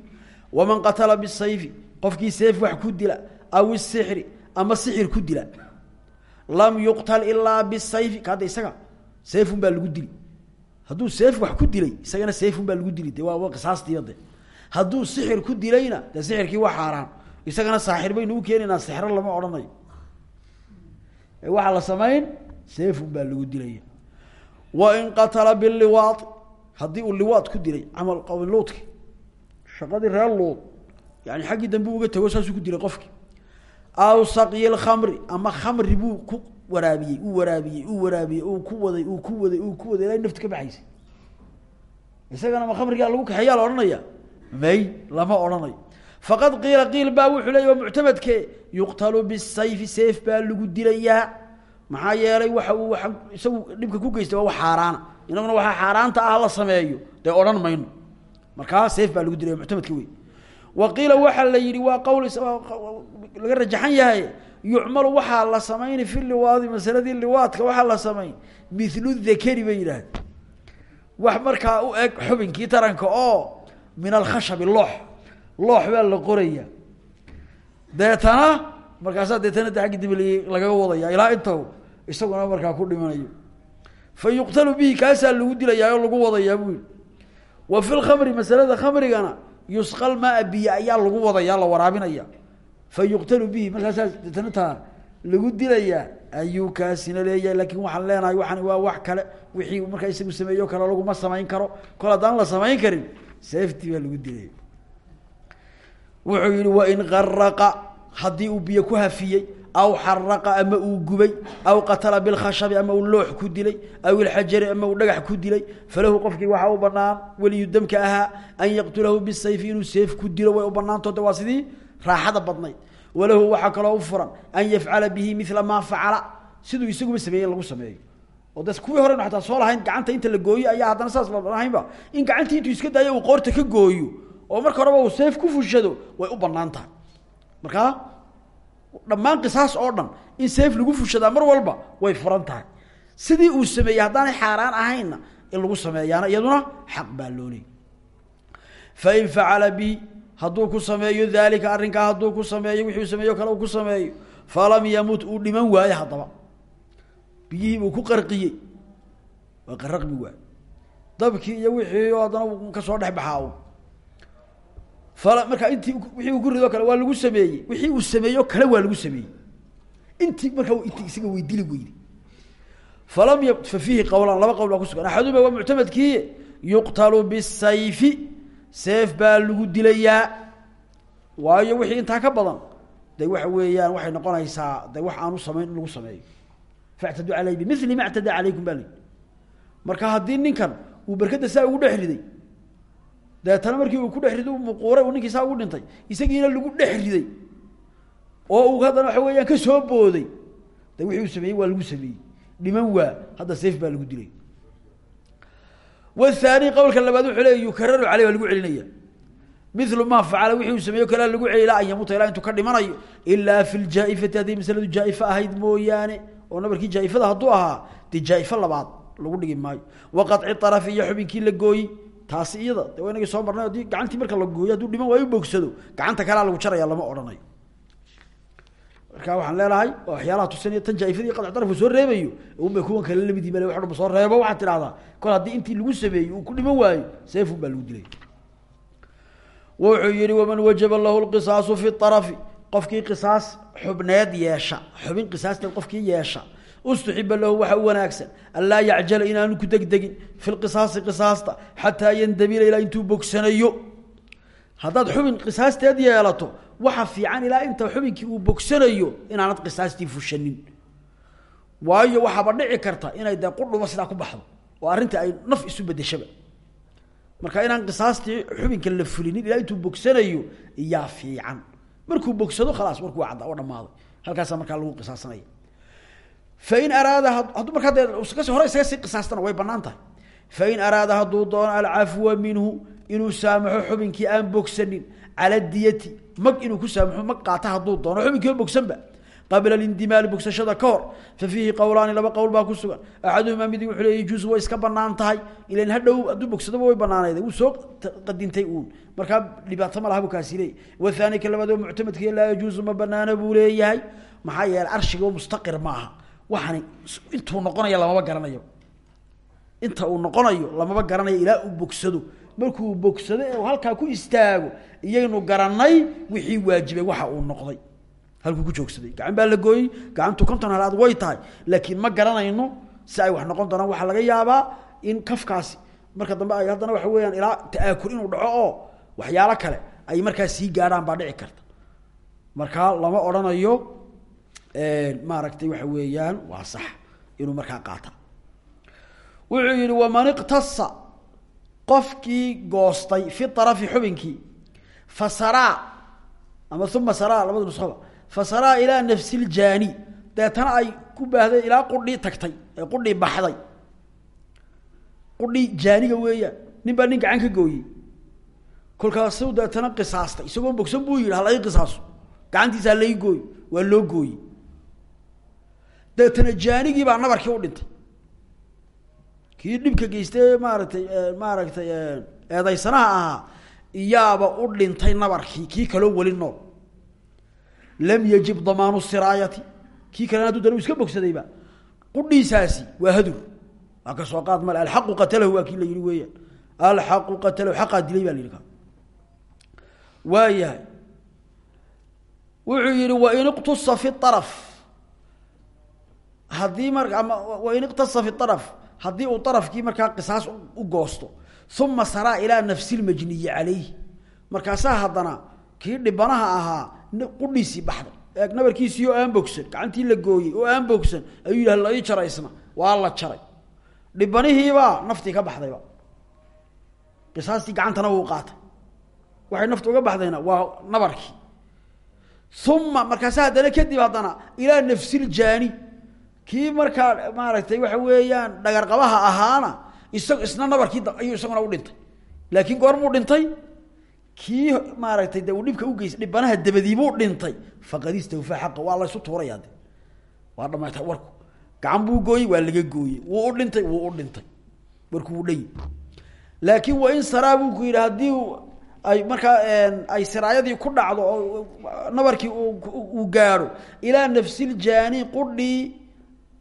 waman qatala bisayfi qofkii sayf wax ku dila aw isixri ama sixir ku dila. Lam yuqtal ilaa bisayfi kaadda isaga sayfun baa lagu dili. Hadduu sayf wax ku dilay isagana sayfun baa lagu dili. De waa qisaastiiba de hadduu sixir ku dilayna dee sixirkii waa xaaraan isagana saaxir baynu u keenaynaa lama odhanayo waxaa la samayn seefun baa lagu dilaya wain qatala biliwaad haddii uu liwaad ku dilay camal qawmi luudki shaqadii reer luud yani xaggii dambe uga tago saasuu ku dilay qofki aw saqyi lkhamri ama khamri buu ku waraabiyey uu waraabiyey uu waraabiyey uu ku waday uu ku waday uu ku waday ilaa nafti ka baxaysay. Isagana ma khamrigaa lagu kaxeeyaa la may lama odhanayo faqad qiila qiil baa wuxuu leey muctamadke yuqtalu bisayfi seef baa lagu dilayaa. Maxaa yeelay waxa uu isagu dhibka ku geystay waa wax xaaraana. Inaguna waxaa xaaraanta ah la sameeyo. Dee odhan mayno. Markaa seef baa lagu dilaya muctamadka wey. Wa qiila waxaa la yidhi waa qowl laga rajaxan yahay yucmalu waxaa la samayni fi liwaadi masaladii liwaadka waxaa la samayn milu dakari bay wax markaa u eg xubinkii taranka oo min alkhashabi loox loox baa la qoraya. Deetana markaasaa deetana de aggi dambe lagaga wadaya ilaa inta isaguna markaa ku dhimanayo. Fa yuqtalu bihi kaasaa lagu dilayaa oo lagu wadayaa buu yihi wa fi lkhamri masalada khamrigana yusqal maa biyo ayaa lagu wadaya la waraabinaya fa yuqtalu bihi markaasaa deetana taa lagu dilayaa ayuu kaasina leeyahay laakiin waxaan leenahay waxani waa wax kale wixii markaa isagu sameeyo kale laguma samayn karo. Kol haddaan la samayn karin safety baa lagu dilaya wuxuu yihi wain garaqa haddii uu biyo ku hafiyey aw xaraqa ama uu gubay aw qatala bilkhashabi ama uu loox ku dilay aw ilxajari ama uu dhagax ku dilay falahu qofkii waxaa u banaan weliyu damka ahaa an yaqtulahu bisayfi inuu seef ku dilo way u banaantooda waa sidii raaxada badnayd. Walahu waxaa kaloo u furan an yafcala bihi mila maa facala. Siduu isaguba sameeyey lagu sameeyo oo de kuwii horenu ataa soo lahayn gacanta inta la gooyo ayaa haddana saas lahaynba. In gacantii intuu iska daayo uu ka gooyo oo marka horeba uu seef ku fushado way u bannaan tahay markaa dhammaan qisaas oo dhan in seef lagu fushadaa mar walba way furan tahay sidii uu sameeyey haddaanay xaaraan ahaynna in lagu sameeyaana iyaduna xaq baa loo leeyay fain facala bi hadduu ku sameeyo daalika arrinkaa hadduu ku sameeyo wixii uu sameeyo kale uu ku sameeyo falam yamut uu dhiman waayo haddaba. Biyihii buu ku qarqiyey. Waa qaraqmi waay dabkii iyo wixii haddana ka soo dhex baxaa markaa intii wixii uu rido kale waa lagu sameeyey. Wixii uu sameeyo kale waa lagu sameeyey. Intii markaa int isaga weydili weydi falam y fa fiihi qowlan laba qowl baa kusugan axaduma waa muctamadkii yuqtalu bisayfi seef baa lagu dilayaa waayo wixii intaa ka badan de waxa weeyaan waxay noqonaysaa de wax aanu samayn lagu sameeyo. Factaduu aleyh bimili ma ctadaa calaykum marka haddii ninkan uu berkada saa ugu dhex riday deetana markii uu ku dhex riday muquuray uu ninkii ugu dhintay isagiina lagu dhex oo uu haddana waxa weeyaan ka soo booday. De wixii uu sameeyey waa lagu sameeyey. Dhiman waa hadda sayf baa lagu dilay. Wthaani qowlka labaad wuxuu leey yukararu caleyh waa lagu celinaya. Milu ma facala wixii uu sameeyo kalea lagu celi ilaa an yamuuta ka dhimanayo. Ilaa fi ljaaifati hadday masaladu jaaifo ahayd mooyaane oo nabarkii jaaifada hadduu ahaa dee jaaifo labaad lagu dhigi maayo. Waqaci arafi iyo xubinkii la gooyey taasi iyada. De waa inagii soo marnay haddii gacantii marka la gooyo hadduu dhiman waayo bogsado gacanta kalea lagu jaraya lama odhanayo marka waxaan leenahay waa waxyaalaha tusinaya tan jaaifadii qadc darafku soo reebayo unbay kuwan kale lamidii bale wax dhaba soo reebo waxaad tidhahdaa kol haddii intii lagu sameeyey uu ku dhiman waayo seefun baa lagu dilay. Wuxuu yihi waman wajaba lahu lqisaasu fi arafi qofkii qisaas xubneed yeesha xubin qisaasteed qofkii yeesha ustuxiba lahu waxa u wanaagsan. Anlaa yacjala inaanu ku degdegin fi lqisaasi qisaasta xataa yandabila ilaa intuu bogsanayo. Haddaad xubin qisaasteed yeelato waxa fiican ilaa inta xubinkii uu bogsanayo inaanad qisaastii fushanin. Waayo waxaaba dhici karta inay dee qudhuba sidaa ku baxdo. Oo arrinta ay naf isu bedeshaba marka inaan qisaastii xubinka la fulinin ilaa intuu bogsanayo iyaa fiican. Markuu bogsado khalaas warku waa cadda oo dhamaaday halkaasaa markaa lagu qisaasanaya fain araada hadduu markaa dee kasi hore isaga sii qisaastana way bannaan tahay fain araada hadduu doono alcafwa minhu inuu saamaxo xubinkii aan bogsanin cala diyati mag inuu ku saamaxo mag qaata hadduu doono xubinkiiba bogsanba qabla lindimaali bogsashada ka hor fa fiihi qowlaani laba qowl baa ku sugan axaduhumaa midi wuxuu le yajuusu way iska bannaan tahay ilan hadhow hadduu bogsadoba way banaaneyd wuu soo qadintay uun markaa dhibaato ma laha buu kaasi leeyay wathaani ka labaad oo muctamadkiiya laa waxani intuu noqonaya lamaba garanayo. Inta uu noqonayo lamaba garanayo ilaa uu bogsado. Markuu bogsado ee ku istaago iyaynu garanay wixii waajibay waxa uu noqday. Halkuu ku joogsaday. Gacan baa la gooyey gacantu konton halaad way tahay. Laakiin ma garanayno si ay wax noqon doonaan. Waxaa laga yaabaa in kafkaasi marka dambe ay haddana waxa weeyaan ilaa ta'aakur inuu dhaco oo waxyaalo kale ay markaa sii gaadhaan baa dhici karta. Markaa lama odhanayo maaragtay waxa weeyaan waa sax inuu markaa qaata. Wuxuu yihi waman iqtasa qofkii goostay fi arafi xubinkii fasaraa ama uma saraa labada nusaba fasaraa ilaa nafsi ljaani deetana ay ku baahday ilaa qudhii tagtay ee qudhii baxday. Qudhii jaaniga weeyaan nin baa nin gacan ka gooyey. Kolkaasu deetana qisaastay isagoo bogsan buu yihi halai qisaaso gacantiisa halai gooyo waa loo gooyey deetana jaanigii baa nabarkii u dhintay. Kii dhibka geystay maaragtay maaragtay eedaysanaha ahaa iyaaba u dhintay nabarkii kii kaloo weli nool. Lam yajib damaanu siraayati. Kii kalena hadduu dana u iska bogsadayba qudhiisaasi waa hadur. Waa ka soo qaad male alxaqu qatalahu waa kii la yihi weeyaan. Alxaqu qatalahu xaqaa dilay baa la yihi waayahay wuxuu yihi wain iqtusa fi araf haddii mar ama wain iqtasa fi araf haddii uu arafkii markaa qisaas u goosto uma saraa ilaa nafsi lmajniyi calayh markaasaa haddana kii dhibanaha ahaa qudhiisii baxday eeg oo aan bogsan gacantii la gooyey oo aan bogsan ayuu la ii waa la jaray. Dhibanihiibaa naftii ka baxdayba qisaastii gacantana wuu qaatay. Waxay naftu uga baxdayna waa nabarkii. Uma markaasa haddana kadib haddana ilaa nafsiljaani kii markaa maaragtay waxa weeyaan dhagarqabaha ahaana isag isna nabarkii ayuu isaguna u dhintay. Laakiin goormuu dhintay. Kii maaragtay uu dhibka ugeys dhibanaha dabadiibuu dhintay. Faqad istawfaa xaqa waa laysu tuuraya de waa dhamaatay warku. Gacan buu gooyey waa laga gooyey. Wuu u dhintay wuu u dhintay. Warku wuu dhanyi laakiin wa in saraa buu ku yidhi haddii ay markaa ay siraayadii ku dhacdo oo nabarkii uu gaadho ilaa nafsiljaani qudhii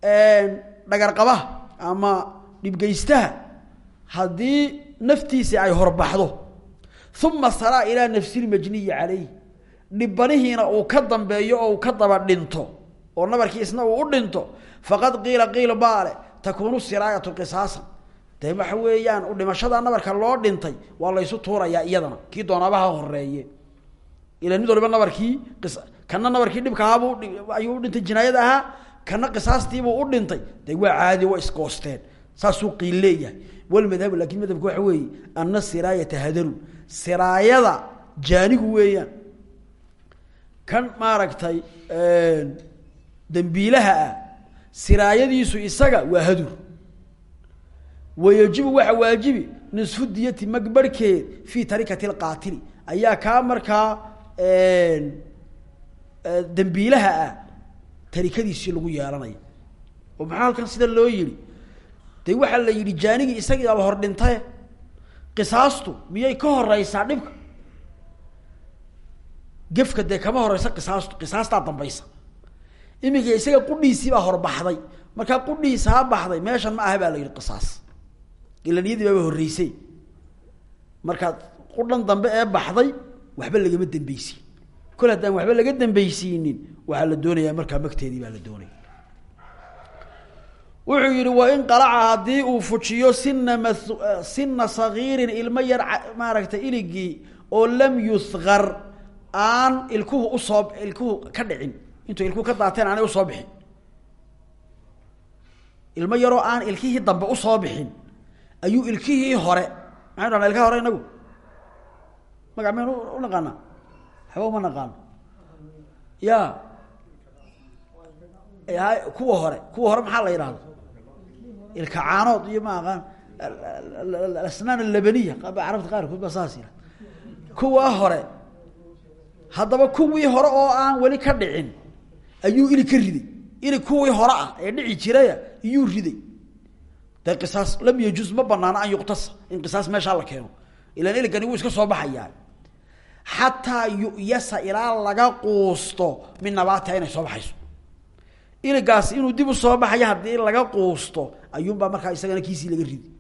dhagarqabaha ama dhibgeystaha haddii naftiisi ay horbaxdo. Uma saraa ilaa nafsi lmajniyi calayh dhibanihiina uu ka dambeeyo oo ka daba dhinto oo nabarkii isna uu u dhinto faqad qiila qiil baale takuunu siraayatu qisaasan. Dee waxa u dhimashada nabarka loo dhintay waa laysu tuurayaa iyadana. Kii doonabaha horeeye ila mid waliba nabarkii kana nabarkii dhibka ahaabuu ayuu u dhintay jinaayada ahaa kana qisaastiibuu u dhintay. De waa caadi waa isgoosteen saasuu qiil leeyahay. Walmadhabu laakiin madhabka waxa weeye ana siraayata hadalu. Siraayada jaanigu weeyaan. Kan maaragtay dambiilaha ah siraayadiisu isaga waa hadur. Wayajibu waxa waajibi nisfu diyati magbarhkeed fii tarikati lqaatili ayaa kaa markaa dambiilaha ah tarikadiisii lagu yeelanaya oo maxaa halkan sida loo yihi de waxaa la yidhi jaanigii isagiiaba hor dhintaye qisaastu miyay ka horeysaa dhibka? Gefka dee kama horeysa qisaastu qisaastaa dambaysa. Imika isaga qudhiisiibaa horbaxday. Markaa qudhiisaa baxday meeshan ma aha baa la yidhi qisaas. Ila niyadii baaba horreysay markaa qudhan dambe ee baxday waxba lagama dambeysiin kol haddaan waxba laga dambeysiinin waxaa la doonayaa markaa magteedii baa la doonaya wuxuu yihi wain qalaca haddii uu fujiyo sina ma sina sagiirin ilmo yar maaragtay iligii oo lam yuhar aan ilkuhu u soo ilkuhu ka dhicin intuu ilkuhu ka daateen aanay u soo bixin. Ilmo yaroo aan ilkihii dambe u soo bixin ayuu ilkihii hore maxaynu dhana ilkaha hore inagu? Magac maynu unaqaanaa waxba uma naqaano. Ya. Kuwa hore kuwa hore maxaa la yidhahda ilka caanood iyo ma aqaan asnaan alabaniya carabta qaarkood baa saas yihah kuwa hore haddaba kuwii hore oo aan weli ka dhicin ayuu ili ka riday. Ili kuwii hore ah ee dhici jiraya iyuu riday. Dee qisaas lam yajuz ma banaano an yuqtasa in qisaas meeshaa la keeno. Ilan iligani wuu iska soo baxayaa xataa yu'yasa ilaa laga quusto. Min nabaatiha inay soo baxayso. Iligaasi inuu dib u soo baxayo haddii laga quusto ayuunbaa markaa isagana kiisii laga ridi.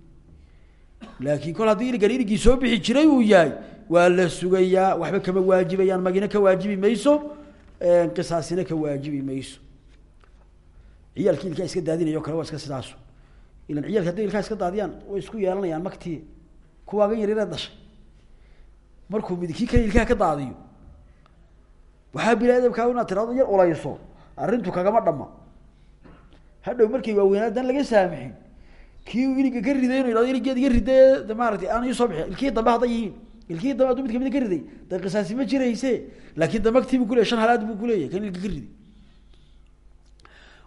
Laakiin kol haddii iligan iligii soo bixi jiray uu yahay waa la sugayaa waxba kama waajibayaan magina ka waajibi mayso qisaasina ka waajibi mayso. Ciyaalkii ilkaa iska daadinayo kale waa iska sidaasu. Ilan ciyalki hadday ilkaa iska daadiyaan way isku yeelanayaan maktii kuwaagan yaryaree dhashay markuu mid kii kale ilkaha ka daadiyo. Waxaa bini-aadamkaa inaad tirado yar ulayso. Arrintu kagama dhama hadhow markay waaweynaa dan laga saamixin. Kii iliga ka riday inu ihahdo iligeed iga riday de aan iisoo bixin ilkihii dambe yihiin. Ilkihii dambe mid kamida ka riday. De qisaasi ma jirayse. Laakin de maktii buu kuleyay shan halaad buu kuleeyahy kan ilka ka riday.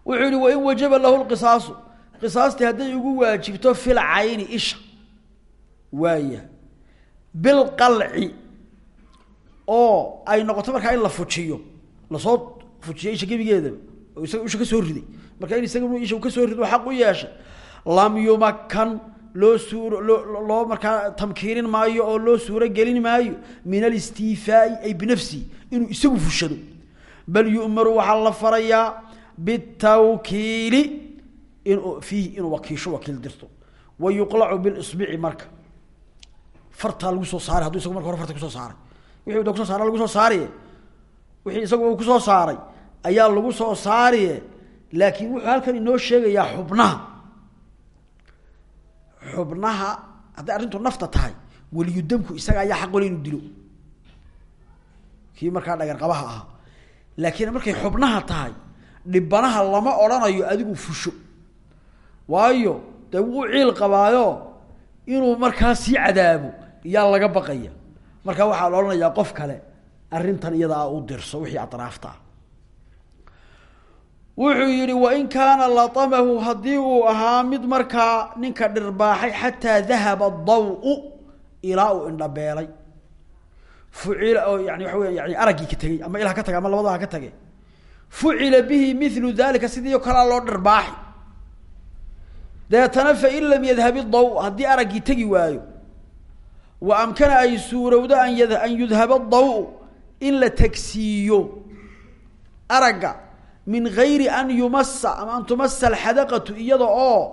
Wuxuu yihi wain wajaba lahu lqisaasu qisaastii hadday ugu waajibto fil cayni isha. Waaya bilqalci oo ay noqoto markaa in la fujiyo. Lasoo fujiyo isha gebigeedaba oo isaga isha ka soo riday. Marka in isaga isha ka soo rido xaq u yeeshay lam yumakan loo suuro loo loo markaa tamkiinin maayo oo loo suuro gelin maayo min alistiifaai ay binafsihi inuu isagu fushado. Bal yu'maru waxaa la farayaa bitawkiili in fiihi inuu wakiisho wakiil dirto. Wa yuqlacu bilisbici marka fartaa lagu soo saaray hadduu isagu marka hore farta ku soo saaray. Wixii da ku soo saara lagu soo saariye wixii isagu uu ku soo saaray ayaa lagu soo saariye laakiin wuxuu halkan inoo sheegayaa xubnaha. Xubnaha hadday arrintu nafta tahay weliyudamku isaga ayaa xaq wale inuu dilo. Kii markaa dhagarqabaha ahaa. Laakiin markay xubnaha tahay dhibanaha lama odhanayo adigu fusho. Waayo dee ciil qabaayo inuu markaa sii cadaabo iyaa laga baqaya. Markaa waxaa la odhanayaa qof kale arrintan iyadaa u dirso wixii atraafta ah. Wuxuu yihi wain kaana latamahu haddii uu ahaa mid markaa ninka dhirbaaxay xataa dahaba daw- ilaa uu indhabeelay. Fucila oo yani waxa weya yani araggii ka tegey ama ilaa ka tagay ama labadaba ka tage fucila bihi milu dalika sidii o kalea loo dhirbaaxi deetana fain lam yadhab daw haddii araggii tegi waayo wa amkana ay suurowdo an an yudhaba daw in la tagsiiyo aragga min gayri an yumasa ama an tumasa alxadaqatu iyada oo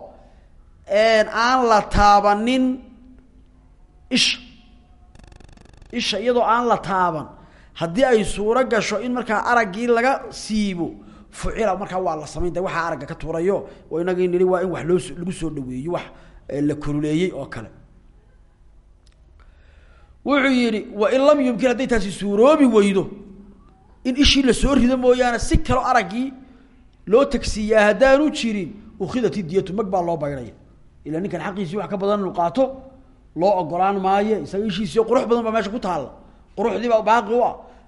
aan la taabanin isha isha iyadoo aan la taaban. Haddii ay suuro gasho in markaa araggii laga siibo fucila markaa waa la samayn de waxaa aragga ka tuurayo oo inagii nidhi waa in wax loo lagu soo dhaweeyo wax la kululeeyey oo kale. Wuxuu yihi wain lam yumkin hadday taasi suuroobi weydo in ishii la soo rido mooyaane si kaloo araggii loo tagsiiyaa haddaanu jirin ukhidat idiyatu mag baa loo baydhaya ila ninkan xaqiisii wax ka badan inu qaato loo ogolaan maayo isaga ishiisio qurux badan baa meesha ku taalla. Quruxdii baa baaqi u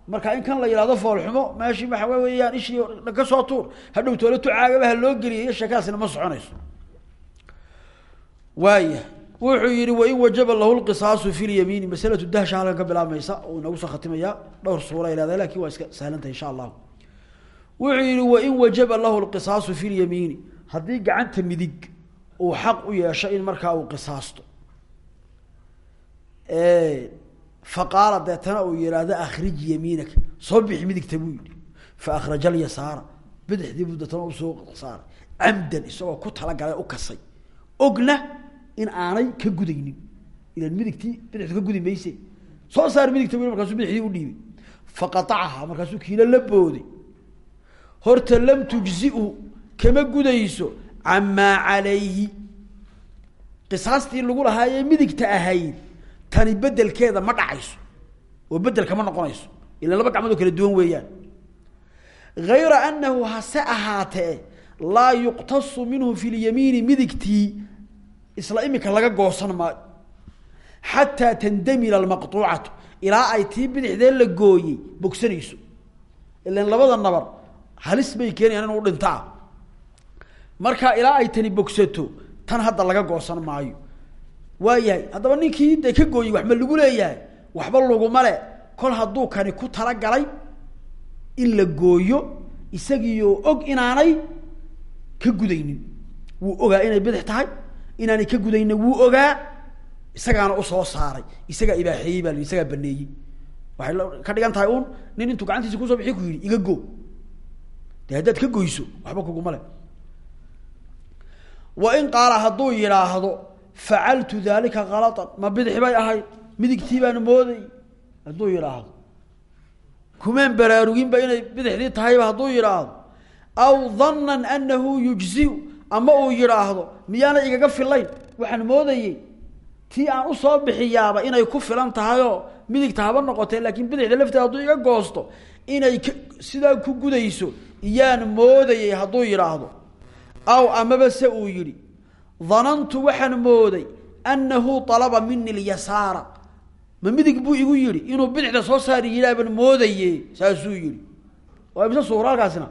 marka in kan la yihahdo foolxumo meeshii waxa weeyaan ishii ka soo tuur. Hadhow toole tucaagaba ha loo geliya iyo sheekadaasina ma soconayso. Waaya wuxuu yihi wain wajaba lahu lqisaasu fi lyamiini masalatu dahsha halkan ka bilaabmaysa uu inagu soo dhowr suura ay leedahay waa iska sahlantahay insha allahu. Wuxuu yihi wain wajaba lahu lqisaasu fi lyamiini haddii gacanta midig uu xaq u yeesho in markaa uu qisaasto faqaala deetana uu yihahdo akhrij yamiinaka soo bixi midigta buu yihi fa akhraja alyasaara bidixdii buu deetana u soo saaray camdan isagoo ku talagalay u kasay. Ogna in aanay ka gudaynin ilan midigtii bidixdu ka gudi mayse soo saar midigta bu markaasuu bidixdii udhiibay faqaacaha markaasuu kiilo la booday. Horta lam tujziu kama gudayso camaa calayhi. Qisaastii lagu lahaayee midigta ahayd tani bedelkeeda ma dhacayso oo bedelka ma noqonayso. Ila laba gacmood oo kala duwan weeyaan. Hayra anahu hase ahaatee laa yuqtasu minhu fi lyamiini midigtii isla imika laga goosan maayo xataa tandamila almaqtuucatu. Ilaa ay tii bidixdee la gooyey bogsanayso ilan labada nabar halis bay keenayaan inu dhintaa. Marka ilaa ay tani bogsato tan hadda laga goosan maayo waayahay haddaba ninkii de ka gooyey wax ma lagu leeyahay. Waxba laguma le kol hadduu kani ku talagalay in la gooyo isagiioo og inaanay ka gudaynin. Wuu ogaa inay bidix tahay. Inaanay ka gudaynin wuu ogaa. Isagaana u soo saaray. Isagaa ibaaxeeyey baa la isagaa baneeyey. Waxay ka dhigan tahay un nin intuu gacantiisa ku soo bixi ku yidhi iga go de haddaad ka goyso waxba kuguma le wain qaala hadduu yidhaahdo facaltu dalika kalatan ma bidix bay ahayd midigtii baan mooday hadduu yidhaahdo kumaan baraaruginba inay bidixdii tahayba hadduu yidhaahdo aw danan anahu yujziu ama uu yidhaahdo miyaana igaga filayn waxaan moodayey tii aan u soo bixiyaaba inay ku filan tahayoo midigta haba noqotee laakiin bidixda lafteeda hadduu iga goosto inay sidaa ku gudayso iyaan moodayey hadduu yidhaahdo aw amaba se uu yidhi danantu waxaan mooday anahu alaba mini lyasaara ma midig buu igu yihi inuu bidixda soo saari yidhaabaan moodaye saasuu yihi waa imise suuro halkaasina?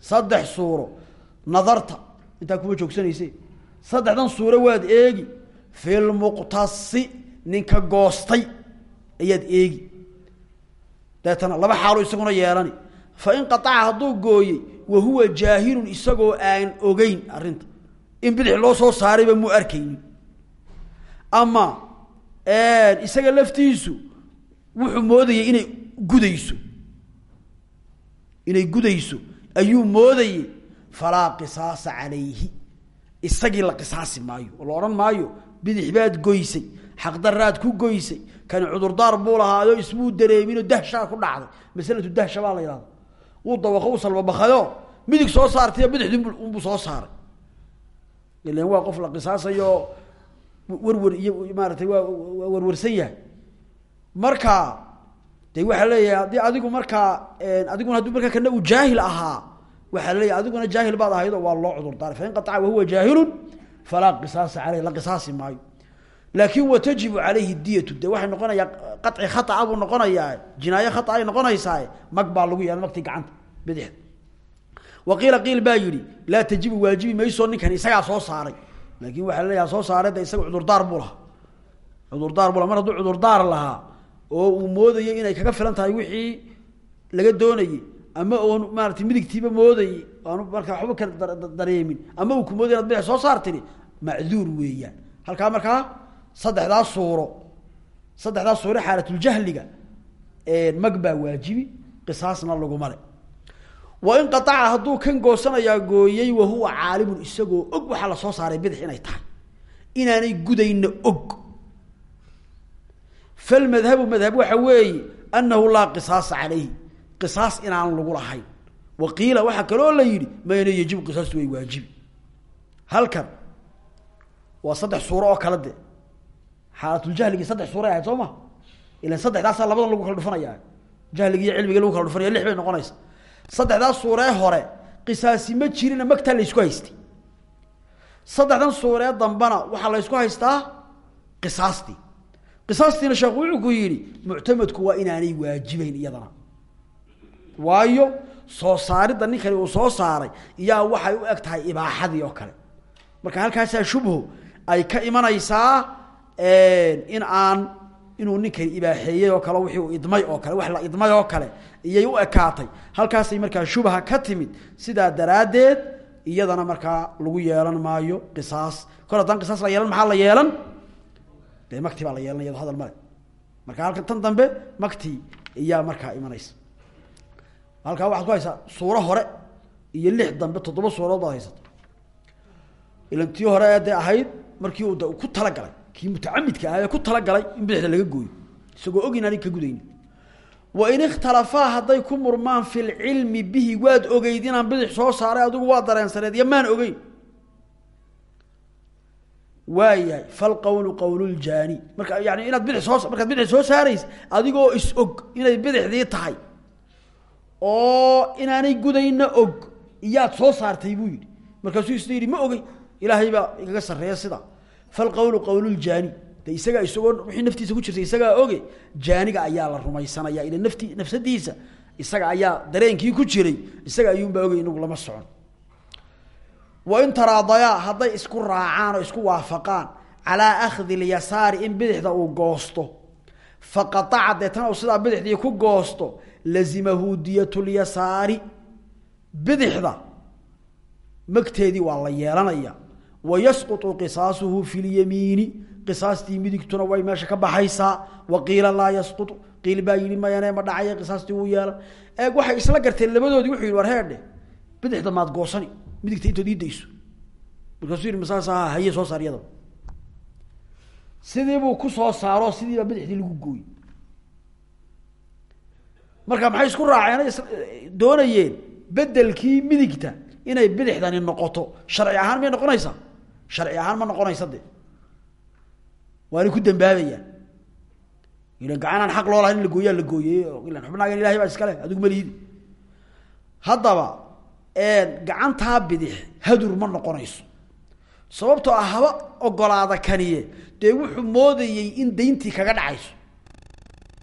Saddex suuro. Nadarta intaa kuma joogsanayse. Saddexdan suuro waad eegi. Fi lmuqtasi ninka goostay ayaad eegi. Deetana laba xaalo isaguna yeelani. Fain qaaca hadduu gooyey wa huwa jaahilun isagoo aan ogeyn arrinta in bidix loo soo saarayba muu arkaynin. Ama isaga laftiisu wuxuu moodayay inay gudayso. Inay gudayso ayuu moodayey falaa qisaasa calayhi. Isagii la qisaasi maayo oo la odhan maayo bidix baad goysay xaqdaraad ku goysay kani cudurdaar buu lahaayo ismuu dareeminoo dahshaa ku dhacday. Masalatu dahsha baa la yidhahda wuu dawaqo soo saartay bidixdi unbuu soo saaray ilan waa qof la qisaasayo werwer iyo maaratay waa waa werwersan yahay. Marka de waxaa leeyahay haddii adigu markaa adiguna hadduu markaa kana uu jaahil ahaa waxaa leeyahay adiguna jaahil baad ahayd oo waa loo cudur daaray fain qataca wahuwa jaahilun falaa qisaasa caleyh la qisaasi maayo. Laakin watajibu calayhi diyatu de waxay noqonayaa qaci khaaa buu noqonayaa jinaaye khaa ay noqonaysaa mag baa lagu yeelan magtii gacanta bidixda wa qiila qiil baa yihi laa tajibu waajibi mayso ninkan isagaa soo saaray. Laakin waxaa leeyaha soo saaray de isaga cudurdaar buu lahaa. Cudurdaar buu laha cudurdaar lahaa oo uu moodayo inay kaga filan wixii laga doonayey ama oon maarata midigtiiba moodayey aanu markaa waxba ka dareemin ama uu ku mooday soo saartini macduur weeyaan. Halkaa markaa saddexdaas suuro saddexdaas suuro xaalatljahliga mag baa waajibi qisaasna laguma le wain qaaca hadduu kan goosanayaa gooyey wahuwa caalimun isagoo og waxaa la soo saaray bidix inay tahay. Inaanay gudayna og. Falmadhabu madhab waxa weeye anahu laa qisaasa calayhi. Qisaas inaan lagu lahayn. Wa qiila waxaa kaloo la yidhi mayna yajibu qisaastu way waajibi halkan waa saddex suuro oo kale de. Xaalatuljahligi saddex suuray ahayd soo ma? Ilan saddexdaasaa labadan lagu kala dhufanaya jahligii iyo cilmigii lagu kala dhufanaya lix bay noqonaysa saddexdaas suuree hore qisaasi ma jirina magtaa la ysku haystay. Saddexdan suuree dambana waxaa la ysku haystaa qisaastii qisaastiina sheekhu wuxuu ku yidhi muctamadku waa inaanay waajibeyn iyadana. Waayo soo saaridda ninkani uu soo saaray iyaa waxay u eg tahay ibaaxadii oo kale. Marka halkaasaa shubho ay ka imanaysaa in aan inuu ninkani ibaaxeeyey oo kale wixii uu idmay oo kale wax la idmay oo kale iyay u ekaatay. Halkaasay markaa shubha ka timid. Sidaa daraaddeed iyadana markaa lagu yeelan maayo qisaas. Kor haddaan qisaas la yeelan maxaa la yeelan? Dee makti baa la yeelanaya iyado hadal male. Marka halkan tan dambe makti iyaa markaa imanaysa. Halkaa waxaad ku haysaa suuro hore iyo lix dambe toddoba suurood baad haysata ilan tii hore ee ahayd markii uu de ku talagalay kii mutacamidka ah ee ku talagalay in bidixda laga gooyo. Isagoo og inaanay ka gudaynin wain ikhtalafaa hadday ku murmaan fi lcilmi bihi waad ogeyd inaan bidix soo saaray adigu waa dareensaneed iyo maan ogeyn. Waayahay falqawlu qawl ljaani marka yani inaad bidix soo markaad bidix soo saaraysa adigoo is og inay bidixdii tahay. Oo inaanay gudayna og iyaad soo saartay buu yidhi. Markaasuu isna yidhi ma ogey ilaahay baa igaga sarreeya sida falqawlu qawluljaani de isagaa isagoo wixii naftiisa ku jirtay isagaa oge jaaniga ayaa la rumaysanaya ila nafti nafsadiisa isaga ayaa dareenkii ku jiray isaga ayuunbaa ogey inagu lama socon wain taraadayaa hadday isku raacaan oo isku waafaqaan calaa akhdi lyasaari in bidixda uu goosto faqaaca deetana uu sidaa bidixdii ku goosto lazimahu diyat lyasaari bidixda magteedii waa la yeelanaya wayasqutu qisaasuhu fi lyamiini qisaastii midigtuna way meesha ka baxaysaa waqiila laa yasqutu qiil baa yidhi mayane ma dhacaya qisaastii wuu yeelan eeg waxay isla garteen labadoodii wuxuu yidhi war heedhe bidixda maad goosani midigta intood ii dayso markaasuu yidhi masaas aha haye soo marka maxay isku raaceen doonayeen bedelkii midigta inay bidixdani noqoto sharci ahaan may noqonaysaa sharci ahaan ma noqonaysa de waanay ku dambaabayaan. Gacanaan xaq loo lahay in la gooyaa la gooyey ilan xubnaagan ilahay baa iskale adigu ma lihidi. Haddaba gacantaa bidix hadur ma noqonayso. Sababtoo ah haba ogolaada kaniye dee wuxuu moodayey in dayntii kaga dhacayso.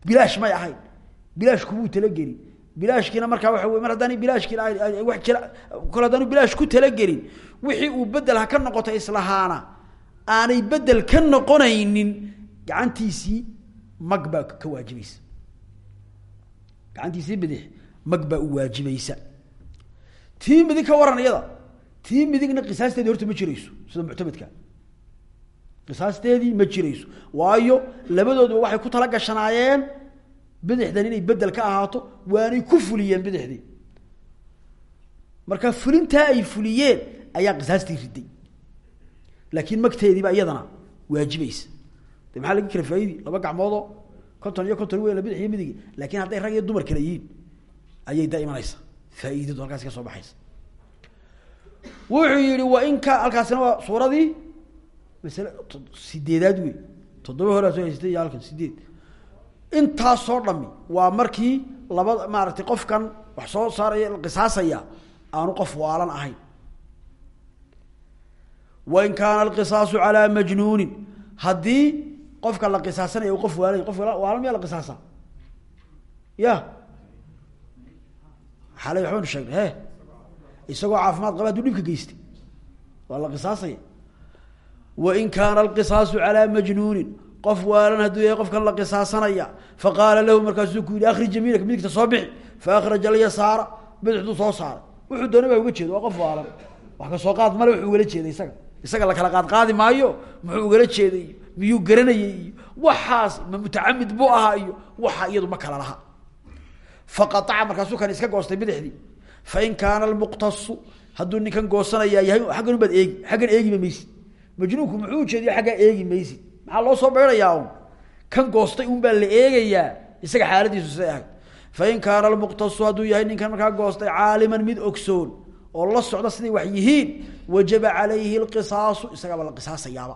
Bilaash may ahayn. Bilaash kumuu talagelin bilaashkiina markaa waa wey mar haddaani bilaashkiina wa kol haddaanu bilaash ku talagelin wixii uu bedel ha ka noqoto islahaana aanay bedel ka noqonaynin gacantiisii mag baa ka waajibaysa. Gacantiisii bidix mag baa u waajibaysa. Tii midig ka waran iyada tii midigna qisaasteedii horta ma jirayso sida muctamedka qisaasteedii ma jirayso. Waayo labadooduba waxay ku tala gashanaayeen bidixdan inay bedel ka ahaato waanay ku fuliyeen bidixdii. Marka fulintaa ay fuliyeen ayaa qisaastii riday. Laakiin magteediiba iyadana waajibaysa. De maxaa laga kala faa'idi laba gacmoodoo konton iyo konton weyn bidix iyo midigi hadday rag iyo dumar kale yihiin ayay da imanaysa faa'iidadu halkaas ka soo baxaysa. Wuxuu yihi wain ka halkaasina waa suuradii. Masle sideedaad wey. Toddoba horaa soo haystay iyo halkan sideed. Intaasoo dhami waa markii labada maaragtay qofkan wax soo saaraya qisaasaya aanu qof waalan ahayn wain kaana alqisaasu calaa majnuunin haddii qofka la qisaasanaya u qof waalan qof waalan miyaa la qisaasa ya xalay waxbaynu sheegnay he isagoo caafimaad qaba haduu dhibka geystay waa la qisaasaya wain kaana alqisaasu calaa majnuunin qof waalan hadduu yahay qofkan la qisaasanaya faqaala lahu markaasuu ku yihi akrij yamiinaka midigta soo bixi faakraja alyasaara bidixduu soo saaray wuxuu doona baa uga jeeda waa qof waalan wax ka isaga la kala qaad qaadi maayo muxuu ugala jeeday miyuu garanayay iyo waxaas ma mutacamid buu ahaa iyo waxa iyadu ma kala laha. Faqaaca markaasuu kan iska goostay bidixdii fain kaana almuqtasu hadduu ninkan goosanayaa yahay aggan ubaad eegi xaggan eegiba maysid. Majnuunku muxuu ujeediya xaggaa eegi maysid. Maxaa loo soo beerayaa un kan goostay un baa la eegayaa isaga xaaladiisu siday ahayd. Fain kaana almuqtasu hadduu yahay ninkan markaa goostay caaliman mid ogsoon oo la socda siday wax yihiin wajaba calayhi lqisaasu isagaaba la qisaasayaaba.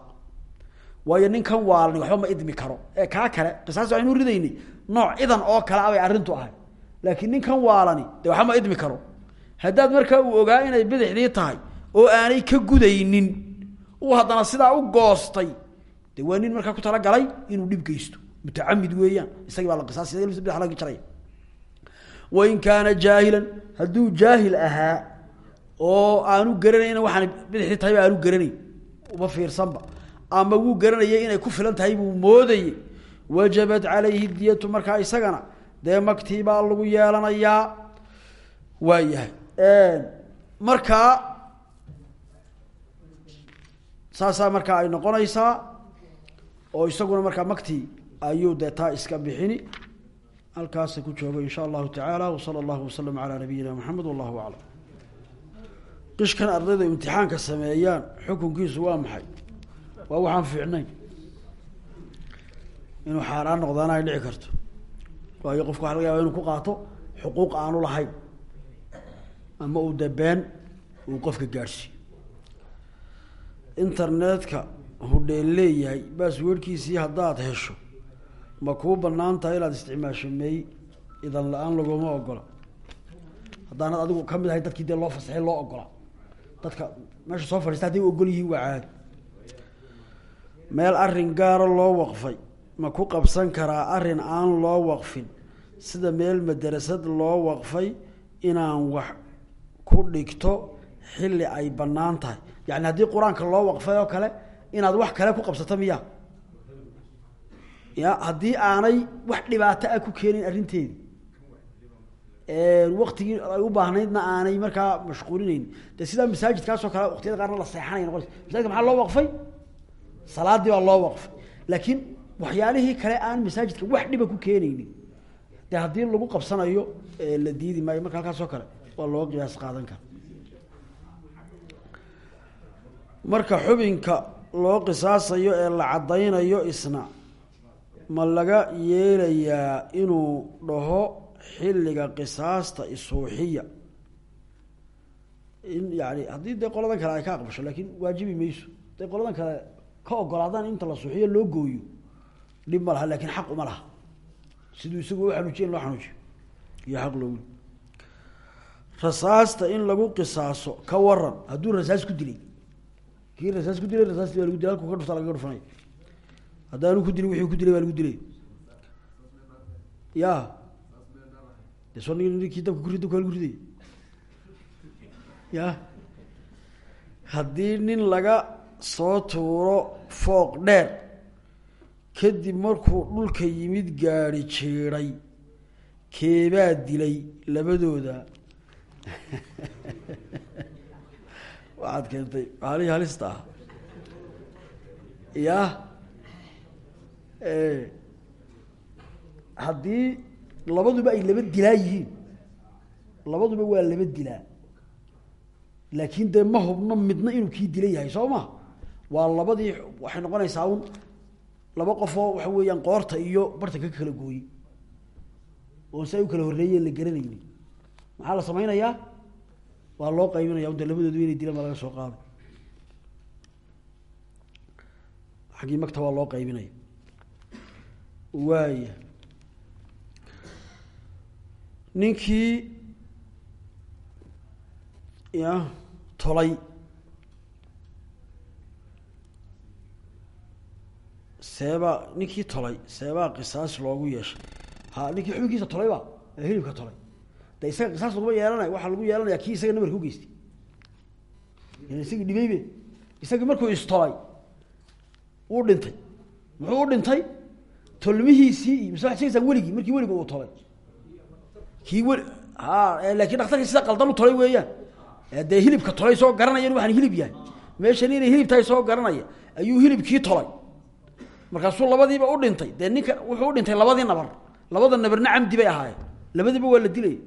Waayo ninkan waalani waxba ma idmi karo. Ee kaa kale qisaas waxaynu ridaynay nooc idan oo kale abay arrintu ahay. Laakiin ninkan waalani de waxba ma idmi karo. Haddaad markaa uu ogaa inay bidixdii tahay oo aanay ka gudaynin uu haddana sidaa u goostay de waa nin markaa ku talagalay inuu dhib geysto. Mutacamid weeyaan isagii baa la qisaasay bidix laga jaraya wain kaana jaahilan hadduu jaahil ahaa oo aanu garanayn waxaan bidixdii tahay ba aanu garanayn. Uma fiirsanba. Ama wuu garanayay inay ku filan tahay buu moodayey. Wajabat calayhi diyatu markaa isagana dee magtii baa lagu yeelanayaa. Waa yahay. Markaa saasaa markaa ay noqonaysaa oo isaguna markaa magtii ayuu dee taa iska bixini. Halkaasa ku joogo in sha allahu tacaala wsala allahu wasalam calaa nabiyina maxamed wallahu aclam qishkan ardayda imtixaanka sameeyaan xukunkiisu waa maxay? Waa waxaan fiicnayn. Inuu xaaraan noqdaana ay dhici karto. Waayo qofka waxa laga yaba inuu ku qaato xuquuq aanu lahayn. Ama uu debeen uu qofka gaadhsiiyo. Internetka hudheel leeyahay baasweerkiisii haddaad hesho ma kuu bannaan tahay inaad isticmaasho meey idan la'aan laguma ogola. Haddaanad adigu ka mid ahay dadkii dee loo fasaxay loo ogola dadka meesha soo fadhiista hadday ogol yihiin waa meel arrin gaara loo waqfay ma ku qabsan karaa arrin aan loo waqfin. Sida meel madarasad loo waqfay inaan wax ku dhigto xilli ay bannaan tahay. Yacni haddii qur'aanka loo waqfay oo kale inaad wax kale ku qabsato miya ya haddii aanay wax dhibaato ah ku keenin arrinteedi waktigii ay u baahnaydna aanay markaa mashquulinayn. De sidaa masaajidkaasoo kale waktiyada qaarna la seexanay noqonaysa masaajidka maxaa loo waqfay? Salaadii baa loo waqfay. Laakiin waxyaalihii kale aan masaajidka wax dhiba ku keenaynin. De haddii lagu qabsanayo la diidi maayo marka halkaasoo kale waa loo qiyaas qaadan kara marka xubinka loo qisaasayo ee la caddaynayo isna ma laga yeelayaa inuu dhaho xilliga qisaasta isuuxiya in yani haddii dee qoladan kale ay ka aqbasho laakin waajibi mayso. Haday qoladan kale ka ogolaadaan inta la suuxiyo loo gooyo. Dhib ma laha laakiin xaq uma laha. Siduu isagu u xanuujiya in loo xanuujiyo iyo xaq loogu rasaasta in lagu qisaaso ka waran hadduu rasaas ku dilay. Kii rasaas ku dilay rasaasti lagu dilay halku ka dhufta lagaga dhufanay haddaanu ku dilin wixii ku dilay baa lagu dilay. Ya de dabka dabka lagu riday ya haddii nin laga soo tuuro fooq dheer kadib markuu dhulka yimid gaari jiiday keebaa dilay labadooda. Waxaad keentay maalihii halista ah ya haddii labaduba ay laba dilaa yihiin. Labaduba waa laba dilaa. Laakin dee ma hubno midna inuu kii dila yahay soo ma? Waa labadii waxay noqonaysaa un laba qofoo waxa weeyaan qoorta iyo barta ka kala gooyey oo si ay u kala horreeyeen la garanayni maxaa la samaynayaa? Waa loo qaybinaya unta labadoodu inay dilaan baa laga soo qaaday. Xaggii magta waa loo qaybinaya. Waaya ninkii ya tolay. Seebaa ninkii tolay. Seebaa qisaas loogu yeeshay ha ninkii xubinkiisa tolayba ee hilibka tolay. De isaga qisaas laguma yeelanayo waxaa lagu yeelanaya kii isaga nabarka ugeystay isagii dhibaybe isagii markuu istolay wuu dhintay. Muxuu u dhintay? Tolmihiisii iyo waxad sheegaysaa weligii markii weliga uu tolay kii weli ha laakin dhaktarkii sida qaldan u tolay weeyaan. Dee hilibka tolay soo garanaya waxaan hilib yahay. Meeshan inay hilib tahay soo garanaya ayuu hilibkii tolay. Markaasuu labadiiba u dhintay. Dee ninka wuxuu u dhintay labadii nabar. Labada nabarna camdi bay ahaayeen. Labadiiba waa la dilaya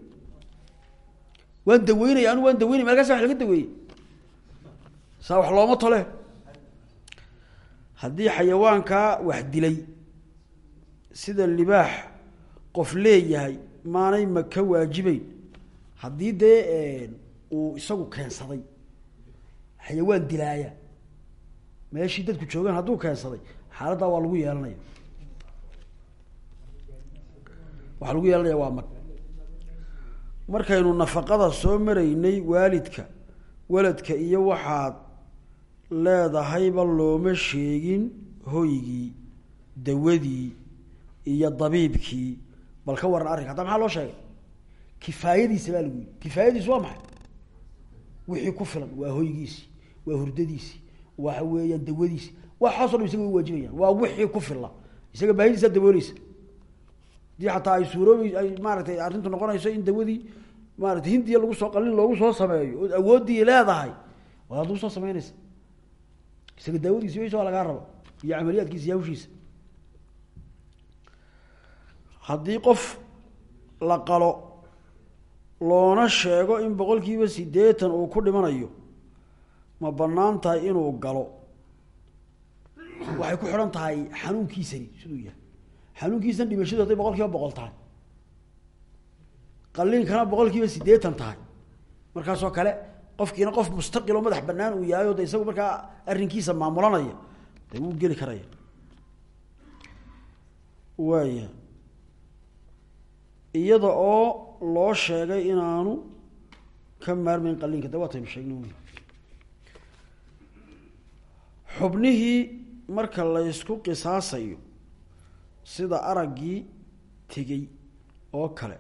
waan daweynaya anu waan daweynaya malkaas wa laga daweeyey saa wax looma tole. Haddii xayawaankaa wax dilay sida libaax qof leeyahay maanay maka waajibeyn haddii dee uu isagu keensaday xayawaan dilaaya meeshii dadku joogaan hadduu keensaday xaaladdaa waa lagu yeelanaya. Waxaa lagu yeelanaya waa mag. Markaynu nafaqada soo maraynay waalidka waladka iyo waxaad leedahayba looma sheegin hoygii dawadii iyo dabiibkii bal ka waran arrinka hadda maxaa loo sheegay? Kifaayadiisa baa lagu yidhi. Kifaayadiisu waa maxay? Wixii ku filan waa hoygiisii waa hurdadiisii waxa weeyaan dawadiisi waxaaso dhan isaga waajibayaan. Waa wixii ku filla isaga baahidiisaa dabooleysa. Hadii xataa ay suuroobi ay maaratay arrintu noqonayso in dawadii maaratay hindiya lagu soo qalin loogu soo sameeyo ood awooddii leedahay waad adugu soo sameynaysa. Isaga daawadiisi waysa waa lagaa raba iyo camaliyaadkiisa iyo haddii qof la qalo loona sheego in boqol kiiba siddeetan uu ku dhimanayo ma bannaan tahay inuu galo. Waxay ku xidhan tahay xanuunkiisani siduu yahay. Xanuunkiisan dhimashadu hadday boqol kiiba boqol tahay. Qaliinkana boqol kiiba siddeetan tahay. Markaasoo kale qofkiina qof mustaqil oo madax banaan uu yahay o de isagu markaa arrinkiisa maamulanaya de wuu geli karaya. Waaya iyada oo loo sheegay inaanu ka maarmayn qaliinka de waataynu sheegna wy xubnihii marka laysku qisaasayo sida araggii tegey oo kale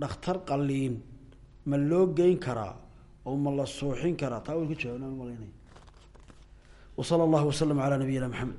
dhakhtar qaliin ma loo geyn karaa oo ma la suuxin karaa? Taa wayn ka jawaabnaan malaynaya. Wa sala allahu wasalam calaa nabiyina maxamed